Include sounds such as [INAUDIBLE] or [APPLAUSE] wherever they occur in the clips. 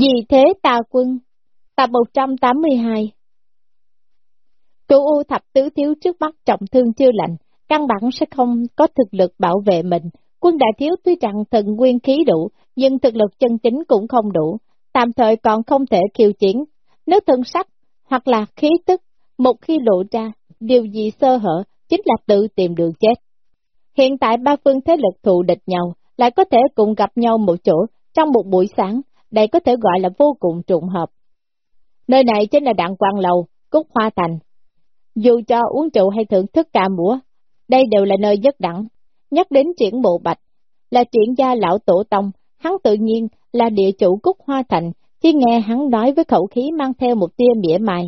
Vì thế tà quân, tập 182 Cựu U thập tứ thiếu trước mắt trọng thương chưa lạnh, căn bản sẽ không có thực lực bảo vệ mình. Quân đại thiếu tuy rằng thần nguyên khí đủ, nhưng thực lực chân chính cũng không đủ, tạm thời còn không thể kiều chiến. Nếu thân sắc hoặc là khí tức, một khi lộ ra, điều gì sơ hở, chính là tự tìm đường chết. Hiện tại ba phương thế lực thù địch nhau, lại có thể cùng gặp nhau một chỗ trong một buổi sáng, đây có thể gọi là vô cùng trùng hợp. Nơi này chính là đạn quang lầu, cúc hoa thành. Dù cho uống rượu hay thưởng thức ca múa, đây đều là nơi nhất đẳng. Nhắc đến triển bộ bạch, là triển gia lão tổ tông, hắn tự nhiên là địa chủ cúc hoa thành, chỉ nghe hắn nói với khẩu khí mang theo một tia mỉa mai.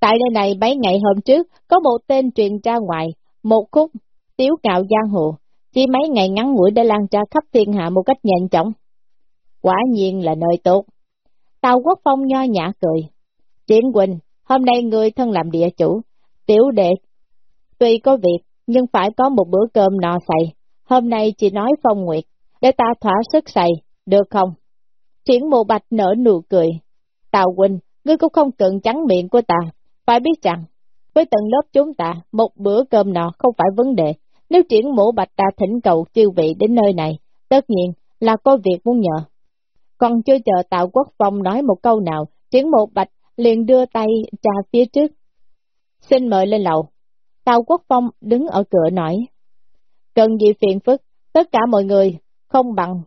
Tại nơi này mấy ngày hôm trước, có một tên truyền ra ngoài, một khúc, tiếu cạo giang hồ, chỉ mấy ngày ngắn ngủi đã lan ra khắp thiên hạ một cách nhanh chóng. Quả nhiên là nơi tốt. Tàu Quốc Phong nho nhã cười. Triển Quỳnh, hôm nay người thân làm địa chủ, tiểu đệ. Tuy có việc, nhưng phải có một bữa cơm no say. Hôm nay chỉ nói phong nguyệt, để ta thỏa sức say, được không? Triển mộ bạch nở nụ cười. Tào Quỳnh, ngươi cũng không cần trắng miệng của ta. Phải biết rằng, với tầng lớp chúng ta, một bữa cơm nọ không phải vấn đề. Nếu triển mộ bạch ta thỉnh cầu chư vị đến nơi này, tất nhiên là có việc muốn nhờ. Còn chưa chờ Tào Quốc Phong nói một câu nào, triển mộ bạch liền đưa tay ra phía trước. Xin mời lên lầu. Tào Quốc Phong đứng ở cửa nói. Cần gì phiền phức, tất cả mọi người, không bằng,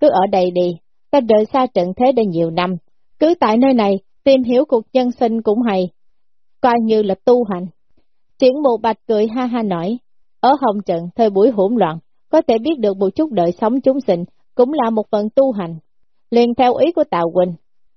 cứ ở đây đi, ta đợi xa trận thế đã nhiều năm, cứ tại nơi này, tìm hiểu cuộc nhân sinh cũng hay, coi như là tu hành. Triển Mộ bạch cười ha ha nói, ở hồng trận, thời buổi hỗn loạn, có thể biết được một chút đời sống chúng sinh, cũng là một phần tu hành. Liền theo ý của Tào Quỳnh.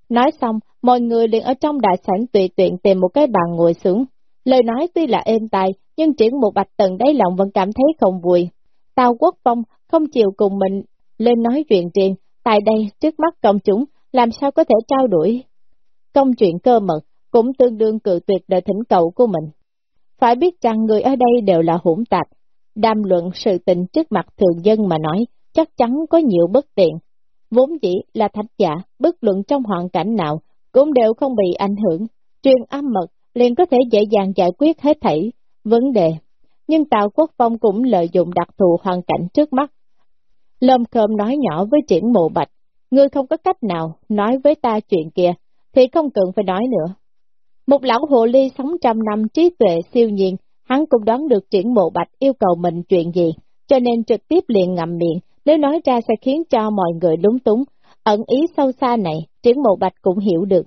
Nói xong, mọi người liền ở trong đại sảnh tùy tiện tìm một cái bàn ngồi xuống. Lời nói tuy là êm tai, nhưng triển một bạch tầng đáy lòng vẫn cảm thấy không vui. Tào Quốc Phong không chịu cùng mình lên nói chuyện riêng, tại đây trước mắt công chúng, làm sao có thể trao đổi. Công chuyện cơ mật cũng tương đương cự tuyệt đời thỉnh cầu của mình. Phải biết rằng người ở đây đều là hỗn tạp, đàm luận sự tình trước mặt thường dân mà nói, chắc chắn có nhiều bất tiện. Vốn dĩ là thạch giả, bất luận trong hoàn cảnh nào, cũng đều không bị ảnh hưởng. Truyền âm mật liền có thể dễ dàng giải quyết hết thảy vấn đề. Nhưng Tào Quốc Phong cũng lợi dụng đặc thù hoàn cảnh trước mắt. Lâm Khơm nói nhỏ với triển mộ bạch, ngươi không có cách nào nói với ta chuyện kia, thì không cần phải nói nữa. Một lão hồ ly sống trăm năm trí tuệ siêu nhiên, hắn cũng đoán được triển mộ bạch yêu cầu mình chuyện gì, cho nên trực tiếp liền ngậm miệng, nếu nói ra sẽ khiến cho mọi người lúng túng. Ẩn ý sâu xa này, triển mộ bạch cũng hiểu được.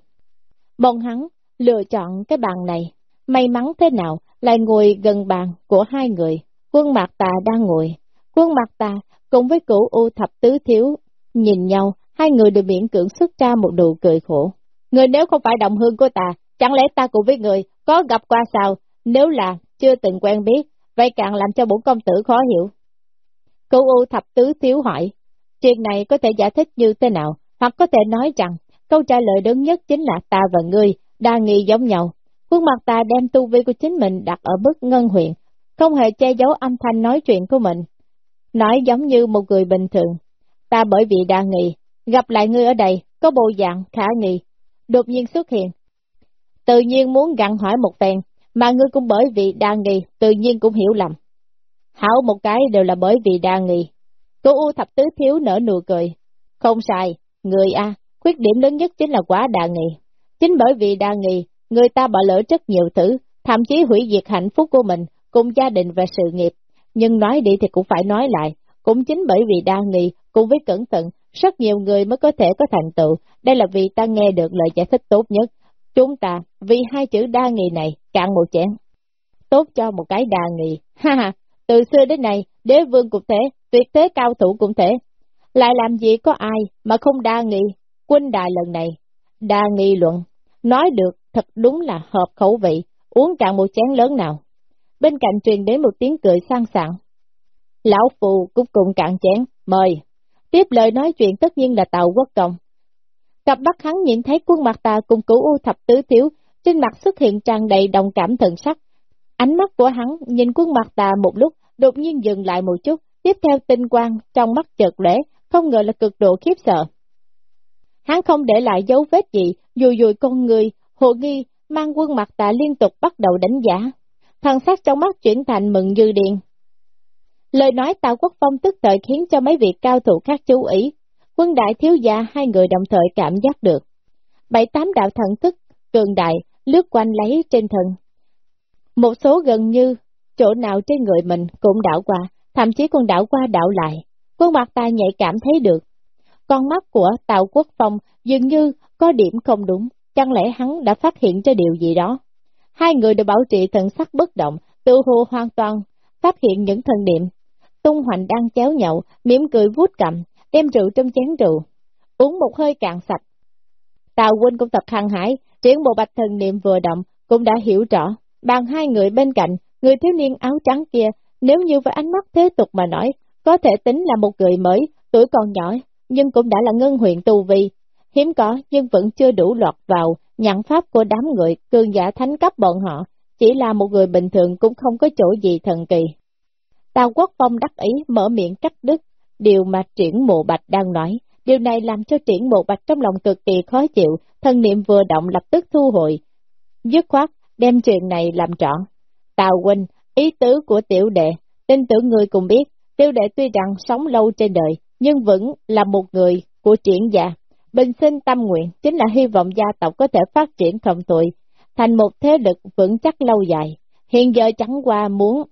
Bọn hắn lựa chọn cái bàn này, may mắn thế nào lại ngồi gần bàn của hai người. Quân Mạc Tà đang ngồi, quân Mạc Tà cùng với cửu U thập tứ thiếu, nhìn nhau, hai người đều miễn cưỡng xuất ra một nụ cười khổ. Người nếu không phải đồng hương của ta, chẳng lẽ ta cùng với người có gặp qua sao, nếu là chưa từng quen biết, vậy càng làm cho bổn công tử khó hiểu. Cửu U thập tứ thiếu hỏi, chuyện này có thể giải thích như thế nào, hoặc có thể nói rằng, câu trả lời đúng nhất chính là ta và ngươi, đa nghi giống nhau. Khuôn mặt ta đem tu vi của chính mình đặt ở bức ngân huyện, không hề che giấu âm thanh nói chuyện của mình. Nói giống như một người bình thường. Ta bởi vì đa nghi, gặp lại ngươi ở đây, có bộ dạng khả nghi, đột nhiên xuất hiện. Tự nhiên muốn gặn hỏi một phen, mà ngươi cũng bởi vì đa nghi, tự nhiên cũng hiểu lầm. Hảo một cái đều là bởi vì đa nghi. Cô U thập tứ thiếu nở nụ cười. Không sai, người A, khuyết điểm lớn nhất chính là quá đa nghi. Chính bởi vì đa nghi, người ta bỏ lỡ rất nhiều thứ, thậm chí hủy diệt hạnh phúc của mình, cùng gia đình và sự nghiệp. Nhưng nói đi thì cũng phải nói lại, cũng chính bởi vì đa nghi, cùng với cẩn thận, rất nhiều người mới có thể có thành tựu. Đây là vì ta nghe được lời giải thích tốt nhất. Chúng ta, vì hai chữ đa nghi này, cạn một chén. Tốt cho một cái đa nghi. Ha ha, từ xưa đến nay, đế vương cũng thế, tuyệt thế cao thủ cũng thế. Lại làm gì có ai mà không đa nghi, quân đại lần này, đa nghi luận, nói được thật đúng là hợp khẩu vị, uống cạn một chén lớn nào. Bên cạnh truyền đến một tiếng cười sang sảng. Lão Phù cũng cùng cạn chén, mời. Tiếp lời nói chuyện tất nhiên là Tàu Quốc Công. Cặp bắt hắn nhìn thấy quân mặt ta cùng cứu u thập tứ thiếu, trên mặt xuất hiện tràn đầy đồng cảm thần sắc. Ánh mắt của hắn nhìn quân mặt ta một lúc, đột nhiên dừng lại một chút, tiếp theo tinh quang trong mắt chợt lẽ, không ngờ là cực độ khiếp sợ. Hắn không để lại dấu vết gì, dù dùi con người, hồ nghi, mang quân mặt tà liên tục bắt đầu đánh giá. Thần sắc trong mắt chuyển thành mừng dư điện. Lời nói Tào Quốc Phong tức thời khiến cho mấy vị cao thủ khác chú ý. Quân đại thiếu gia hai người đồng thời cảm giác được. Bảy tám đạo thần thức, cường đại, lướt quanh lấy trên thân. Một số gần như, chỗ nào trên người mình cũng đảo qua, thậm chí còn đảo qua đảo lại. Quân mặt ta nhạy cảm thấy được. Con mắt của Tào Quốc Phong dường như có điểm không đúng, chẳng lẽ hắn đã phát hiện ra điều gì đó. Hai người đều bảo trì thần sắc bất động, tự hồ hoàn toàn phát hiện những thần niệm. Tung hoành đang chéo nhậu, mỉm cười vuốt cầm, đem rượu trong chén rượu, uống một hơi cạn sạch. Tào Quân cũng thật hăng hải, triển bộ bạch thần niệm vừa động, cũng đã hiểu rõ, bàn hai người bên cạnh, người thiếu niên áo trắng kia, nếu như với ánh mắt thế tục mà nói, có thể tính là một người mới, tuổi còn nhỏ, nhưng cũng đã là ngân huyện tu vi. Hiếm có, nhưng vẫn chưa đủ lọt vào, nhận pháp của đám người, cường giả thánh cấp bọn họ, chỉ là một người bình thường cũng không có chỗ gì thần kỳ. Tào Quốc Phong đắc ý mở miệng cắt đứt, điều mà triển mộ bạch đang nói, điều này làm cho triển mộ bạch trong lòng cực kỳ khó chịu, thân niệm vừa động lập tức thu hồi. Dứt khoát, đem chuyện này làm trọn. Tào huynh, ý tứ của tiểu đệ, tin tưởng người cùng biết, tiêu đệ tuy rằng sống lâu trên đời, nhưng vẫn là một người của triển gia. Bình sinh tâm nguyện chính là hy vọng gia tộc có thể phát triển không tuổi, thành một thế lực vững chắc lâu dài. Hiện giờ chẳng qua muốn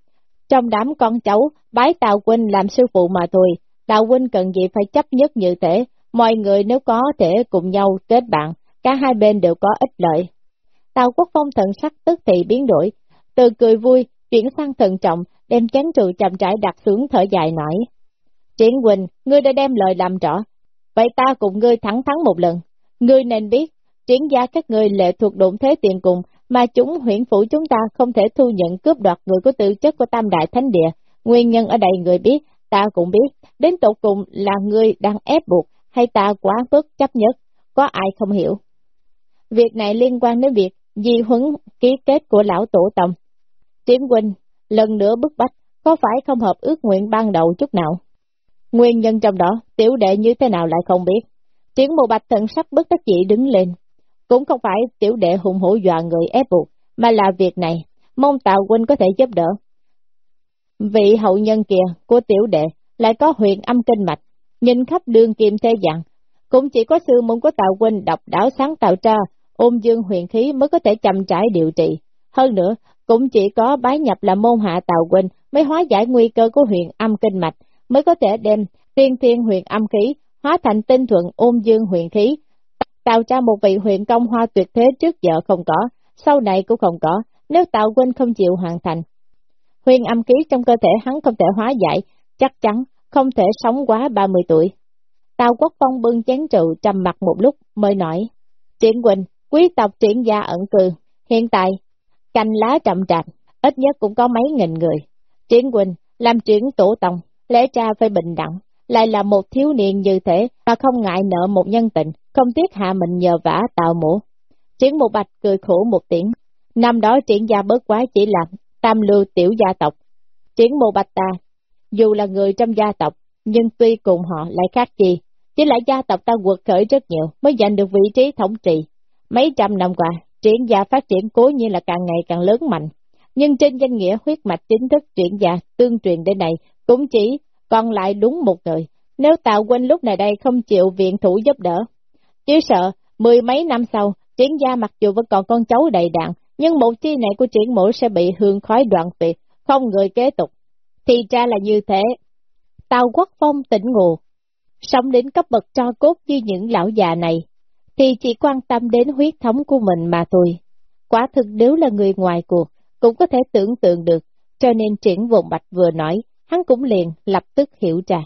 trong đám con cháu bái Tào Huynh làm sư phụ mà thôi. Tào Huynh cần gì phải chấp nhất như thế, mọi người nếu có thể cùng nhau kết bạn, cả hai bên đều có ích lợi. Tàu Quốc Phong thần sắc tức thì biến đổi, từ cười vui, chuyển sang thận trọng, đem chén rượu chậm rãi đặt xuống thở dài nói. Triển Quỳnh, ngươi đã đem lời làm rõ, vậy ta cùng ngươi thẳng thắn một lần. Ngươi nên biết, triển gia các ngươi lệ thuộc đụng thế tiền cùng, mà chúng huyện phủ chúng ta không thể thu nhận cướp đoạt người của tư chất của Tam Đại Thánh Địa. Nguyên nhân ở đây người biết, ta cũng biết, đến tột cùng là ngươi đang ép buộc, hay ta quá bất chấp nhất, có ai không hiểu. Việc này liên quan đến việc di huấn ký kết của lão tổ tông. Tiếm huynh, lần nữa bức bách, có phải không hợp ước nguyện ban đầu chút nào? Nguyên nhân trong đó, tiểu đệ như thế nào lại không biết. Triển mù bạch thần sắc bất đắc dĩ đứng lên. Cũng không phải tiểu đệ hùng hổ dọa người ép buộc, mà là việc này, mong Tào huynh có thể giúp đỡ. Vị hậu nhân kia của tiểu đệ lại có huyền âm kinh mạch, nhìn khắp đường kim thế dạng, cũng chỉ có sư môn của Tào huynh độc đáo sáng tạo ra ôm dương huyền khí mới có thể chậm trải điều trị. Hơn nữa, cũng chỉ có bái nhập là môn hạ Tào quỳnh mới hóa giải nguy cơ của huyền âm kinh mạch, mới có thể đem tiên thiên huyền âm khí hóa thành tinh thuận ôm dương huyền khí, tạo ra một vị huyền công hoa tuyệt thế trước giờ không có, sau này cũng không có, nếu Tào quỳnh không chịu hoàn thành. Huyền âm khí trong cơ thể hắn không thể hóa giải, chắc chắn không thể sống quá 30 tuổi. Tào Quốc Phong bưng chén rượu trầm mặt một lúc mới nói, Triển Quỳnh, quý tộc triển gia ẩn cư, hiện tại, cành lá trầm trạch, ít nhất cũng có mấy nghìn người. Triển Quỳnh, làm chuyển tổ tông, lẽ cha phải bình đẳng, lại là một thiếu niên như thế mà không ngại nợ một nhân tình, không tiếc hạ mình nhờ vả tạo mũ. Triển một bạch cười khổ một tiếng, năm đó triển gia bớt quá chỉ là tam lưu tiểu gia tộc. Triển một bạch ta, dù là người trong gia tộc, nhưng tuy cùng họ lại khác gì, chỉ là gia tộc ta vượt khởi rất nhiều mới giành được vị trí thống trị. Mấy trăm năm qua, triển gia phát triển cố nhiên là càng ngày càng lớn mạnh, nhưng trên danh nghĩa huyết mạch chính thức triển gia tương truyền đến này cũng chỉ còn lại đúng một người. Nếu Tào Huynh lúc này đây không chịu viện thủ giúp đỡ, chỉ sợ mười mấy năm sau, triển gia mặc dù vẫn còn con cháu đầy đạn, nhưng một chi này của triển mẫu sẽ bị hương khói đoạn tuyệt, không người kế tục. Thì ra là như thế. Tào Quốc Phong tỉnh ngủ, sống đến cấp bậc cho cốt như những lão già này, thì chỉ quan tâm đến huyết thống của mình mà thôi. Quả thực nếu là người ngoài cuộc, cũng có thể tưởng tượng được, cho nên triển vùng bạch vừa nói, hắn cũng liền lập tức hiểu ra.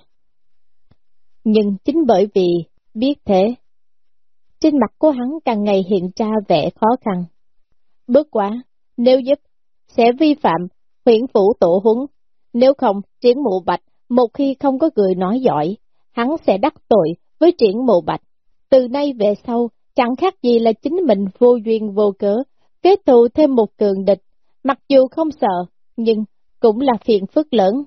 Nhưng chính bởi vì biết thế, trên mặt của hắn càng ngày hiện ra vẻ khó khăn. Bước quá, nếu giúp, sẽ vi phạm huyện phủ tổ huấn, nếu không, triển mụ bạch, một khi không có người nói giỏi, hắn sẽ đắc tội với triển mụ bạch. Từ nay về sau, chẳng khác gì là chính mình vô duyên vô cớ, kết thù thêm một cường địch, mặc dù không sợ, nhưng cũng là phiền phức lớn.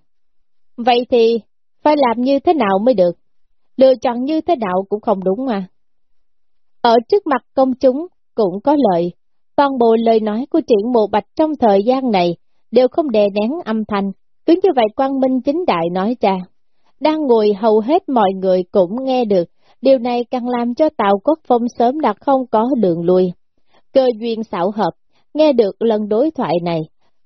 Vậy thì, phải làm như thế nào mới được? Lựa chọn như thế nào cũng không đúng mà. Ở trước mặt công chúng cũng có lợi, toàn bộ lời nói của triển mộ bạch trong thời gian này đều không đè nén âm thanh, cứ như vậy quang minh chính đại nói ra. Đang ngồi hầu hết mọi người cũng nghe được, điều này càng làm cho Tào Quốc Phong sớm đã không có đường lui. Cơ duyên xảo hợp, nghe được lần đối thoại này,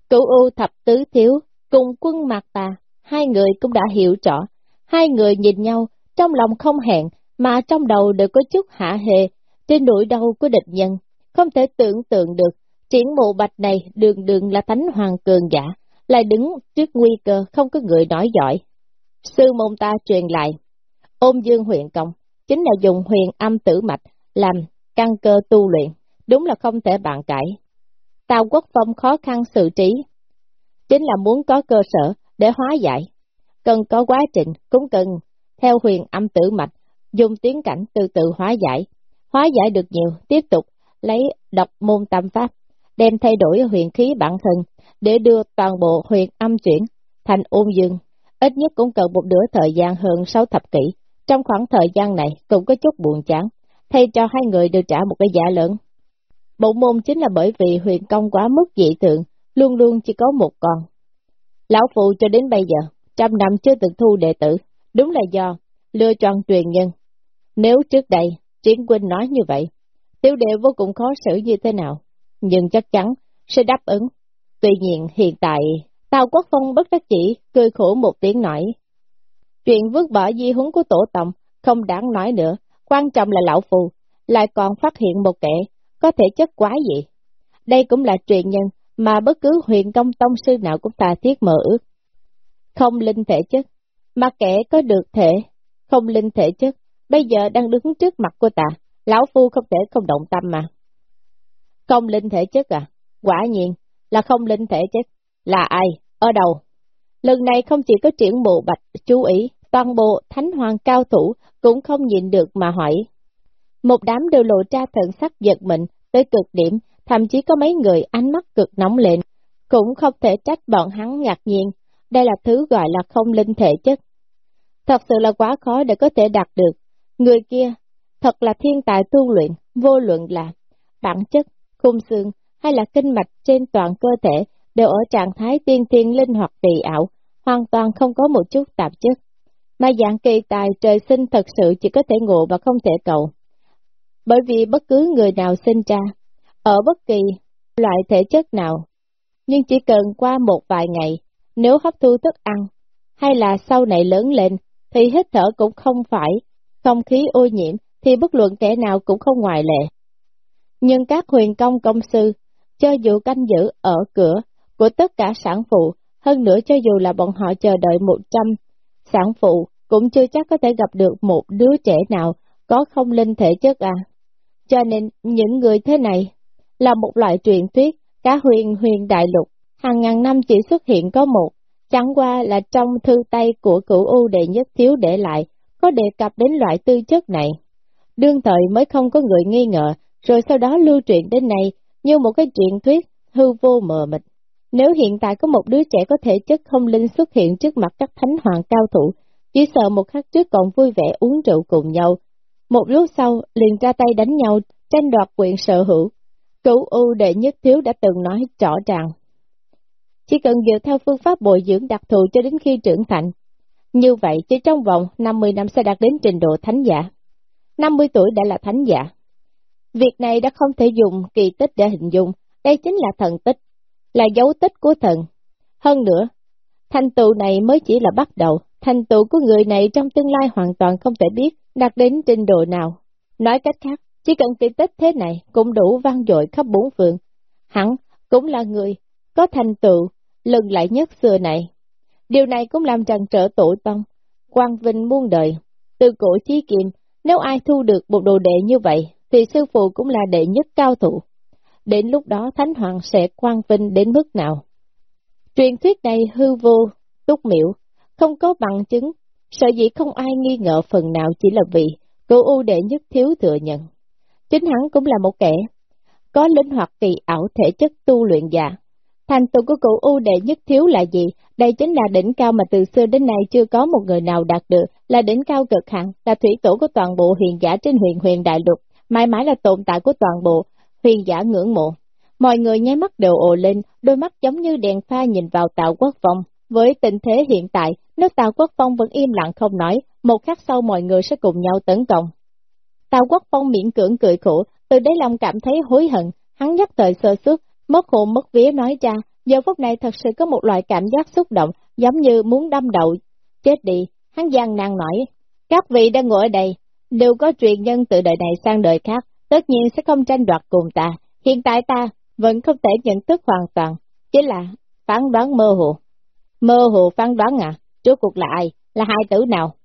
cửu U thập tứ thiếu cùng quân mạc tà, hai người cũng đã hiểu rõ, hai người nhìn nhau, trong lòng không hẹn, mà trong đầu đều có chút hạ hề, trên nỗi đau của địch nhân, không thể tưởng tượng được, triển mộ bạch này đường đường là thánh hoàng cường giả, lại đứng trước nguy cơ không có người nói giỏi. Sư môn ta truyền lại, ôm dương huyện công, chính là dùng huyền âm tử mạch làm căn cơ tu luyện, đúng là không thể bàn cãi. Tào Quốc Phong khó khăn xử trí, chính là muốn có cơ sở để hóa giải, cần có quá trình, cũng cần theo huyền âm tử mạch, dùng tiến cảnh từ từ hóa giải, hóa giải được nhiều, tiếp tục lấy độc môn tâm pháp, đem thay đổi huyền khí bản thân, để đưa toàn bộ huyền âm chuyển thành ôn dương, ít nhất cũng cần một nửa thời gian hơn 6 thập kỷ. Trong khoảng thời gian này cũng có chút buồn chán, thay cho hai người đều trả một cái giá lớn. Bộ môn chính là bởi vì huyền công quá mức dị tượng, luôn luôn chỉ có một con. Lão phụ cho đến bây giờ, trăm năm chưa từng thu đệ tử, đúng là do lựa chọn truyền nhân. Nếu trước đây, Triển Quynh nói như vậy, tiểu đệ vô cùng khó xử như thế nào, nhưng chắc chắn sẽ đáp ứng. Tuy nhiên hiện tại, Tào Quốc Phong bất đắc chỉ, cười khổ một tiếng nói. Chuyện vứt bỏ di huấn của tổ tổng không đáng nói nữa, quan trọng là lão phù, lại còn phát hiện một kẻ có thể chất quá gì. Đây cũng là truyền nhân mà bất cứ huyền công tông sư nào cũng tà thiết mơ ước. Không linh thể chất, mà kẻ có được thể, không linh thể chất, bây giờ đang đứng trước mặt của ta, lão phu không thể không động tâm mà. Không linh thể chất à? Quả nhiên, là không linh thể chất. Là ai? Ở đâu? Lần này không chỉ có triển bộ bạch chú ý, toàn bộ thánh hoàng cao thủ cũng không nhìn được mà hỏi. Một đám đều lộ ra thần sắc giật mình, tới cực điểm, thậm chí có mấy người ánh mắt cực nóng lên, cũng không thể trách bọn hắn ngạc nhiên, đây là thứ gọi là không linh thể chất. Thật sự là quá khó để có thể đạt được, người kia thật là thiên tài tu luyện, vô luận là bản chất, khung xương hay là kinh mạch trên toàn cơ thể đều ở trạng thái tiên thiên linh hoặc kỳ ảo, hoàn toàn không có một chút tạp chất. Mà dạng kỳ tài trời sinh thật sự chỉ có thể ngộ và không thể cầu. Bởi vì bất cứ người nào sinh ra, ở bất kỳ loại thể chất nào, nhưng chỉ cần qua một vài ngày, nếu hấp thu thức ăn, hay là sau này lớn lên, thì hít thở cũng không phải, không khí ô nhiễm, thì bất luận kẻ nào cũng không ngoại lệ. Nhưng các huyền công công sư, cho dù canh giữ ở cửa của tất cả sản phụ, hơn nữa cho dù là bọn họ chờ đợi một trăm sản phụ, cũng chưa chắc có thể gặp được một đứa trẻ nào có không linh thể chất à. Cho nên, những người thế này là một loại truyền thuyết, cả huyền huyền đại lục, hàng ngàn năm chỉ xuất hiện có một, chẳng qua là trong thư tay của cửu U đệ nhất thiếu để lại, có đề cập đến loại tư chất này. Đương thời mới không có người nghi ngờ, rồi sau đó lưu truyền đến nay như một cái truyền thuyết hư vô mờ mịt. Nếu hiện tại có một đứa trẻ có thể chất không linh xuất hiện trước mặt các thánh hoàng cao thủ, chỉ sợ một khắc trước còn vui vẻ uống rượu cùng nhau. Một lúc sau, liền ra tay đánh nhau, tranh đoạt quyền sở hữu. Cửu U đệ nhất thiếu đã từng nói rõ ràng. Chỉ cần dựa theo phương pháp bồi dưỡng đặc thù cho đến khi trưởng thành. Như vậy, chỉ trong vòng 50 năm sẽ đạt đến trình độ thánh giả. 50 tuổi đã là thánh giả. Việc này đã không thể dùng kỳ tích để hình dung, đây chính là thần tích, là dấu tích của thần. Hơn nữa, thành tựu này mới chỉ là bắt đầu, thành tựu của người này trong tương lai hoàn toàn không thể biết đạt đến trình độ nào. Nói cách khác, chỉ cần kỳ tích thế này cũng đủ vang dội khắp bốn phương. Hắn cũng là người có thành tựu lần lại nhất xưa này. Điều này cũng làm trần trở tổ tông, quang vinh muôn đời. Từ cổ chí kim, nếu ai thu được một đồ đệ như vậy, thì sư phụ cũng là đệ nhất cao thủ. Đến lúc đó Thánh Hoàng sẽ quang vinh đến mức nào? Truyền thuyết này hư vô, túc miểu, không có bằng chứng, sợ dĩ không ai nghi ngờ phần nào chỉ là vì cô ưu đệ nhất thiếu thừa nhận. Chính hắn cũng là một kẻ có linh hoạt kỳ ảo thể chất tu luyện giả. Thành tựu của cụ ưu đệ nhất thiếu là gì? Đây chính là đỉnh cao mà từ xưa đến nay chưa có một người nào đạt được, là đỉnh cao cực hạn, là thủy tổ của toàn bộ huyền giả trên huyền huyền đại lục, mãi mãi là tồn tại của toàn bộ, huyền giả ngưỡng mộ. Mọi người nháy mắt đều ồ lên, đôi mắt giống như đèn pha nhìn vào Tào Quốc Phong. Với tình thế hiện tại, nếu Tào Quốc Phong vẫn im lặng không nói, một khắc sau mọi người sẽ cùng nhau tấn công. Tào Quốc Phong miễn cưỡng cười khổ, từ đáy lòng cảm thấy hối hận, hắn nhắc thời sơ suất, mất hồn mất vía nói ra, giờ phút này thật sự có một loại cảm giác xúc động, giống như muốn đâm đầu, chết đi, hắn gian nan nói, các vị đang ngồi ở đây, đều có truyền nhân từ đời này sang đời khác, tất nhiên sẽ không tranh đoạt cùng ta, hiện tại ta vẫn không thể nhận thức hoàn toàn, chỉ là phán đoán mơ hồ. Mơ hồ phán đoán à, trước cuộc là ai, là hai tử nào?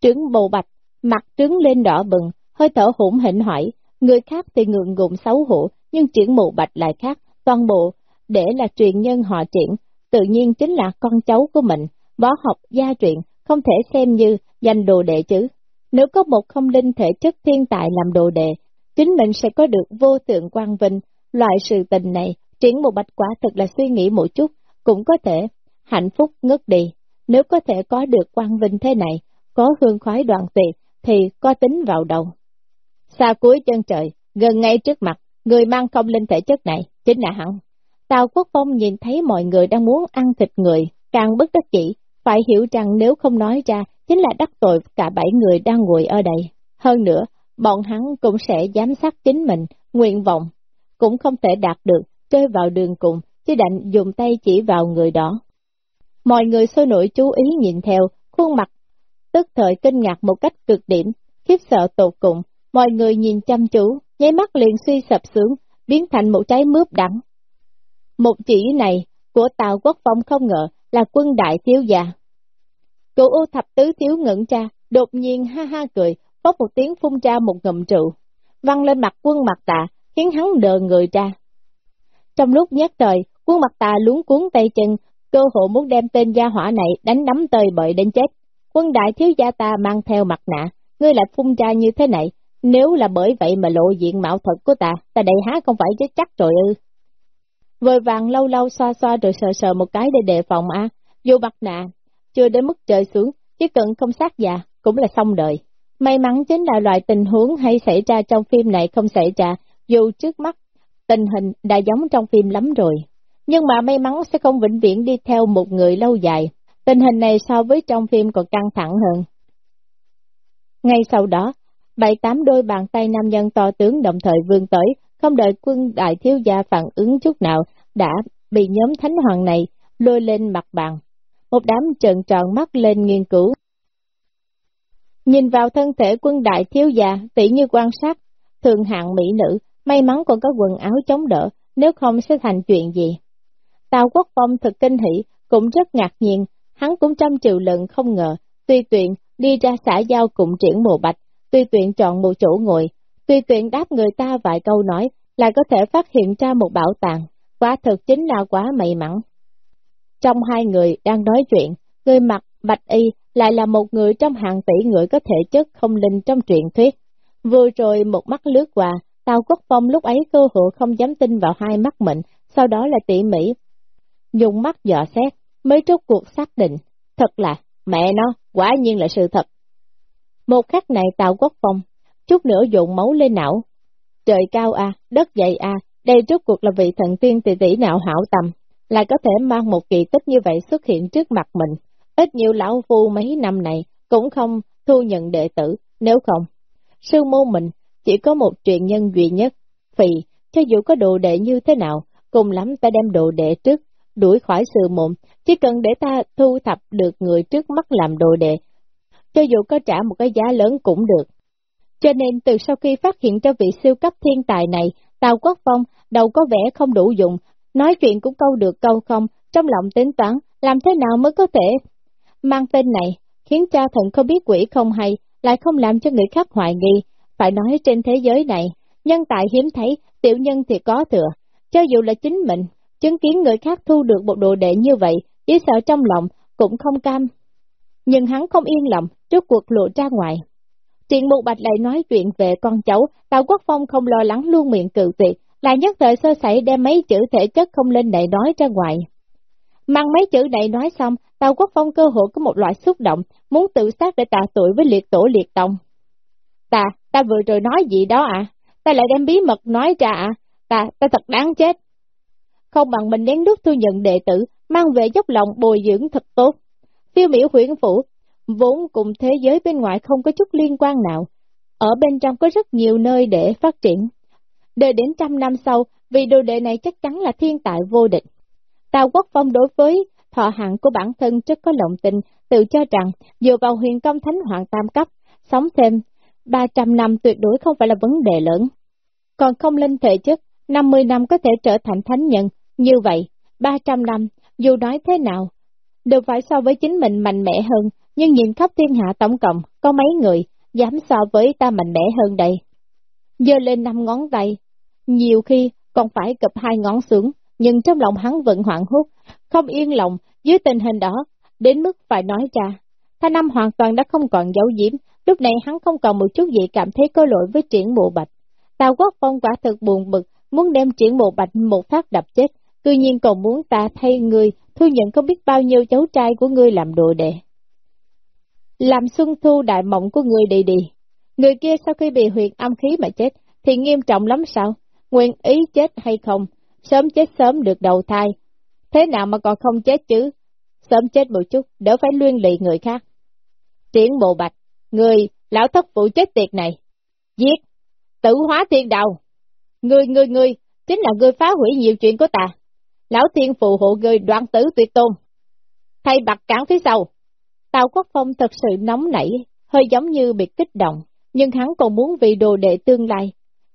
Trứng bồ bạch, mặt trứng lên đỏ bừng, hơi thở hỗn hỉnh hỏi, người khác thì ngượng ngùng xấu hổ, nhưng triển mộ bạch lại khác, toàn bộ, để là truyền nhân họ triển, tự nhiên chính là con cháu của mình, võ học gia truyền, không thể xem như danh đồ đệ chứ. Nếu có một không linh thể chất thiên tài làm đồ đệ, chính mình sẽ có được vô tượng quang vinh, loại sự tình này, triển một bạch quả thật là suy nghĩ một chút, cũng có thể hạnh phúc ngất đi. Nếu có thể có được quang vinh thế này, có hương khói đoạn tuyệt, thì có tính vào đầu. Xa cuối chân trời, gần ngay trước mặt, người mang không linh thể chất này, chính là hắn. Tào Quốc Phong nhìn thấy mọi người đang muốn ăn thịt người, càng bất đắc chỉ, phải hiểu rằng nếu không nói ra, chính là đắc tội cả bảy người đang ngồi ở đây. Hơn nữa, bọn hắn cũng sẽ giám sát chính mình, nguyện vọng, cũng không thể đạt được, rơi vào đường cùng, chứ đành dùng tay chỉ vào người đó. Mọi người sôi nổi chú ý nhìn theo, khuôn mặt, tức thời kinh ngạc một cách cực điểm, khiếp sợ tột cùng, mọi người nhìn chăm chú, nháy mắt liền suy sập xuống, biến thành một trái mướp đắng. Một chỉ này của Tào Quốc Phong không ngờ là quân đại thiếu gia. Cụ ô thập tứ thiếu ngẩn ra, đột nhiên ha ha cười, có một tiếng phun ra một ngụm rượu, văng lên mặt quân mặt tạ, khiến hắn đờ người ra. Trong lúc nhát trời, quân mặt tà luống cuốn tay chân, cơ hộ muốn đem tên gia hỏa này đánh đấm tơi bời đến chết. Quân đại thiếu gia ta mang theo mặt nạ, ngươi lại phun ra như thế này, nếu là bởi vậy mà lộ diện mạo thật của ta, ta đầy há không phải chết chắc rồi ư. Vội vàng lâu lâu xoa xoa rồi sờ sờ một cái để đề phòng a dù mặt nạ, chưa đến mức trời xuống, chỉ cần không sát già, cũng là xong đời. May mắn chính là loại tình huống hay xảy ra trong phim này không xảy ra, dù trước mắt tình hình đã giống trong phim lắm rồi. Nhưng mà may mắn sẽ không vĩnh viễn đi theo một người lâu dài. Tình hình này so với trong phim còn căng thẳng hơn. Ngay sau đó, bảy tám đôi bàn tay nam nhân to tướng đồng thời vươn tới, không đợi quân đại thiếu gia phản ứng chút nào, đã bị nhóm thánh hoàng này lôi lên mặt bàn. Một đám trợn tròn mắt lên nghiên cứu. Nhìn vào thân thể quân đại thiếu gia, tỷ như quan sát, thường hạng mỹ nữ, may mắn còn có quần áo chống đỡ, nếu không sẽ thành chuyện gì. Tào Quốc Phong thực kinh hỷ, cũng rất ngạc nhiên, hắn cũng trăm triệu lần không ngờ, tuy tuyện đi ra xã giao cùng triển mùa bạch, tuy tuyện chọn một chỗ ngồi, tuy tiện đáp người ta vài câu nói, lại có thể phát hiện ra một bảo tàng, quả thực chính là quá may mắn. Trong hai người đang nói chuyện, người mặc bạch y lại là một người trong hàng tỷ người có thể chất không linh trong truyện thuyết. Vừa rồi một mắt lướt qua, Tào Quốc Phong lúc ấy cơ hội không dám tin vào hai mắt mình, sau đó là tỉ mỉ. Dùng mắt dò xét, mới rốt cuộc xác định, thật là, mẹ nó, quả nhiên là sự thật. Một khắc này Tào Quốc Phong, chút nữa dồn máu lên não. Trời cao a, đất dày a, đây rốt cuộc là vị thần tiên tỷ tỷ nào hảo tầm, lại có thể mang một kỳ tích như vậy xuất hiện trước mặt mình. Ít nhiều lão phu mấy năm này cũng không thu nhận đệ tử, nếu không, sư môn mình chỉ có một truyền nhân duy nhất, phì, cho dù có đồ đệ như thế nào, cùng lắm ta đem đồ đệ trước, đuổi khỏi sự mộn, chỉ cần để ta thu thập được người trước mắt làm đồ đệ, cho dù có trả một cái giá lớn cũng được. Cho nên từ sau khi phát hiện cho vị siêu cấp thiên tài này, Tào Quốc Phong đầu có vẻ không đủ dụng, nói chuyện cũng câu được câu không, trong lòng tính toán, làm thế nào mới có thể mang tên này, khiến cha thần không biết quỷ không hay, lại không làm cho người khác hoài nghi, phải nói trên thế giới này, nhân tài hiếm thấy, tiểu nhân thì có thừa. Cho dù là chính mình, chứng kiến người khác thu được một đồ đệ như vậy, chỉ sợ trong lòng, cũng không cam. Nhưng hắn không yên lòng, trước cuộc lộ ra ngoài. Tiện Mục Bạch lại nói chuyện về con cháu, Tào Quốc Phong không lo lắng luôn miệng cự tuyệt, lại nhất thời sơ sẩy đem mấy chữ thể chất không lên này nói ra ngoài. Mang mấy chữ này nói xong, Tào Quốc Phong cơ hội có một loại xúc động, muốn tự sát để tạ tội với liệt tổ liệt tông. Ta, ta vừa rồi nói gì đó à? Ta lại đem bí mật nói ra à? Ta, ta thật đáng chết. Không bằng mình lén nước thu nhận đệ tử, mang về dốc lòng bồi dưỡng thật tốt. Tiêu miểu huyện phủ, vốn cùng thế giới bên ngoài không có chút liên quan nào. Ở bên trong có rất nhiều nơi để phát triển. Đợi đến trăm năm sau, vì đồ đệ này chắc chắn là thiên tài vô địch. Tào Quốc Phong đối với thọ hạng của bản thân rất có lòng tin, tự cho rằng dựa vào huyền công thánh hoàng tam cấp, sống thêm 300 năm tuyệt đối không phải là vấn đề lớn. Còn không linh thể chất, 50 năm có thể trở thành thánh nhân, như vậy, 300 năm, dù nói thế nào, đều phải so với chính mình mạnh mẽ hơn, nhưng nhìn khắp thiên hạ tổng cộng, có mấy người, dám so với ta mạnh mẽ hơn đây. Dơ lên năm ngón tay, nhiều khi còn phải cập hai ngón xuống, nhưng trong lòng hắn vẫn hoảng hốt, không yên lòng dưới tình hình đó, đến mức phải nói ra. Thanh Năm hoàn toàn đã không còn giấu diễm, lúc này hắn không còn một chút gì cảm thấy có lỗi với triển bộ bạch. Tào Quốc Phong quả thực buồn bực, muốn đem triển bộ bạch một phát đập chết, cư nhiên còn muốn ta thay người thu nhận không biết bao nhiêu cháu trai của ngươi làm đồ đệ. Làm xuân thu đại mộng của người đi đi. Người kia sau khi bị huyệt âm khí mà chết, thì nghiêm trọng lắm sao? Nguyện ý chết hay không? Sớm chết sớm được đầu thai. Thế nào mà còn không chết chứ? Sớm chết một chút, đỡ phải luyên lị người khác. Triển bộ bạch, người, lão thất phụ chết tiệt này. Giết, tự hóa thiên đầu Người, người, người, chính là người phá hủy nhiều chuyện của ta. Lão thiên phụ hộ người đoạn tử tuyệt tôn. Thay bạc cản phía sau. Tào Quốc Phong thật sự nóng nảy, hơi giống như bị kích động, nhưng hắn còn muốn vì đồ đệ tương lai.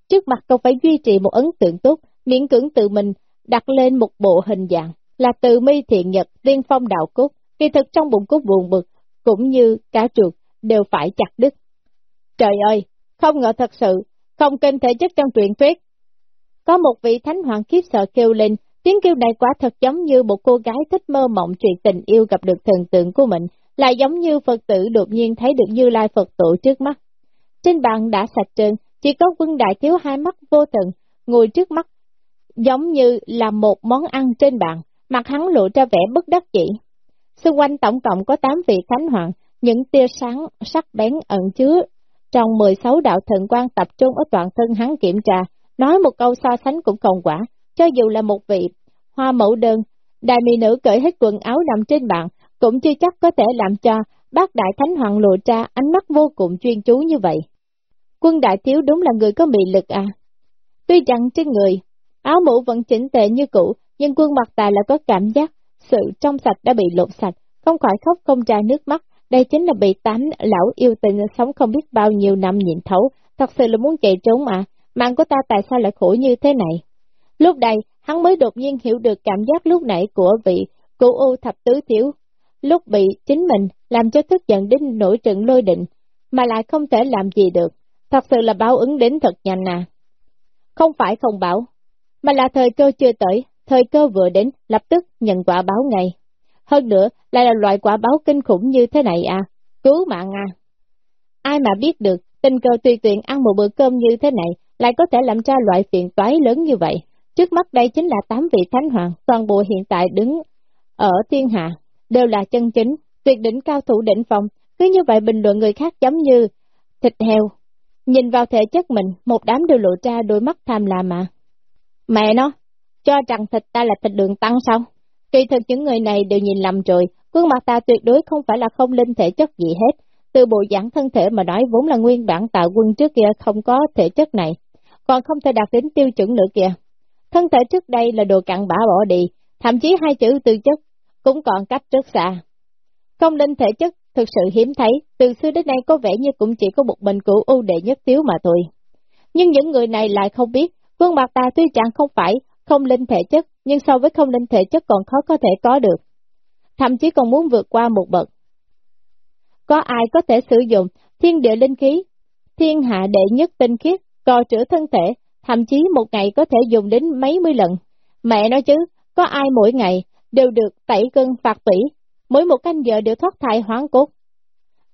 Trước mặt cậu phải duy trì một ấn tượng tốt, miễn cưỡng tự mình đặt lên một bộ hình dạng, là từ mi thiện nhật, tiên phong đạo cốt, kỳ thực trong bụng cốt buồn bực, cũng như cá chuột, đều phải chặt đứt. Trời ơi, không ngờ thật sự, không kinh thể chất trong truyện thuyết. Có một vị thánh hoàng khiếp sợ kêu lên, tiếng kêu này quả thật giống như một cô gái thích mơ mộng chuyện tình yêu gặp được thần tượng của mình, lại giống như Phật tử đột nhiên thấy được Như Lai Phật tổ trước mắt. Trên bàn đã sạch trơn, chỉ có quân đại thiếu hai mắt vô thần, ngồi trước mắt, giống như là một món ăn trên bàn, mặt hắn lộ ra vẻ bất đắc chỉ. Xung quanh tổng cộng có 8 vị thánh hoàng, những tia sáng sắc bén ẩn chứa trong 16 đạo thần quan tập trung ở toàn thân hắn kiểm tra, nói một câu so sánh cũng không quả, cho dù là một vị hoa mẫu đơn, đại mỹ nữ cởi hết quần áo nằm trên bàn, cũng chưa chắc có thể làm cho bác đại thánh hoàng lộ ra ánh mắt vô cùng chuyên chú như vậy. Quân đại thiếu đúng là người có mị lực à. Tuy rằng trên người, áo mũ vẫn chỉnh tệ như cũ, nhưng quân mặt tài là có cảm giác sự trong sạch đã bị lột sạch, không khỏi khóc không ra nước mắt. Đây chính là bị tám lão yêu tình sống không biết bao nhiêu năm nhịn thấu, thật sự là muốn chạy trốn mà, mạng của ta tại sao lại khổ như thế này. Lúc này, hắn mới đột nhiên hiểu được cảm giác lúc nãy của vị cụ u thập tứ thiếu, lúc bị chính mình làm cho tức giận đến nổi trận lôi định, mà lại không thể làm gì được, thật sự là báo ứng đến thật nhanh à. Không phải không bảo, mà là thời cơ chưa tới, thời cơ vừa đến, lập tức nhận quả báo ngay. Hơn nữa, lại là loại quả báo kinh khủng như thế này à, cứu mạng à. Ai mà biết được, tình cờ tùy tiện ăn một bữa cơm như thế này, lại có thể làm ra loại phiền toái lớn như vậy. Trước mắt đây chính là tám vị thánh hoàng, toàn bộ hiện tại đứng ở thiên hạ, đều là chân chính, tuyệt đỉnh cao thủ đỉnh phòng, cứ như vậy bình luận người khác giống như thịt heo. Nhìn vào thể chất mình, một đám đều lộ ra đôi mắt tham lam mà. Mẹ nó, cho rằng thịt ta là thịt đường tăng sao? Kỳ thực những người này đều nhìn lầm rồi, khuôn mặt ta tuyệt đối không phải là không linh thể chất gì hết. Từ bộ dạng thân thể mà nói vốn là nguyên bản tạo quân trước kia không có thể chất này, còn không thể đạt đến tiêu chuẩn nữa kìa. Thân thể trước đây là đồ cặn bã bỏ đi, thậm chí hai chữ tư chất cũng còn cách rất xa. Không linh thể chất thực sự hiếm thấy, từ xưa đến nay có vẻ như cũng chỉ có một mình cụ ưu đệ nhất tiếu mà thôi. Nhưng những người này lại không biết, quân mặt ta tuy chẳng không phải không linh thể chất, nhưng so với không linh thể chất còn khó có thể có được. Thậm chí còn muốn vượt qua một bậc. Có ai có thể sử dụng thiên địa linh khí, thiên hạ đệ nhất tinh khiết, cò chữa thân thể, thậm chí một ngày có thể dùng đến mấy mươi lần. Mẹ nói chứ, có ai mỗi ngày đều được tẩy cân phạt tủy, mỗi một canh giờ đều thoát thai hoán cốt.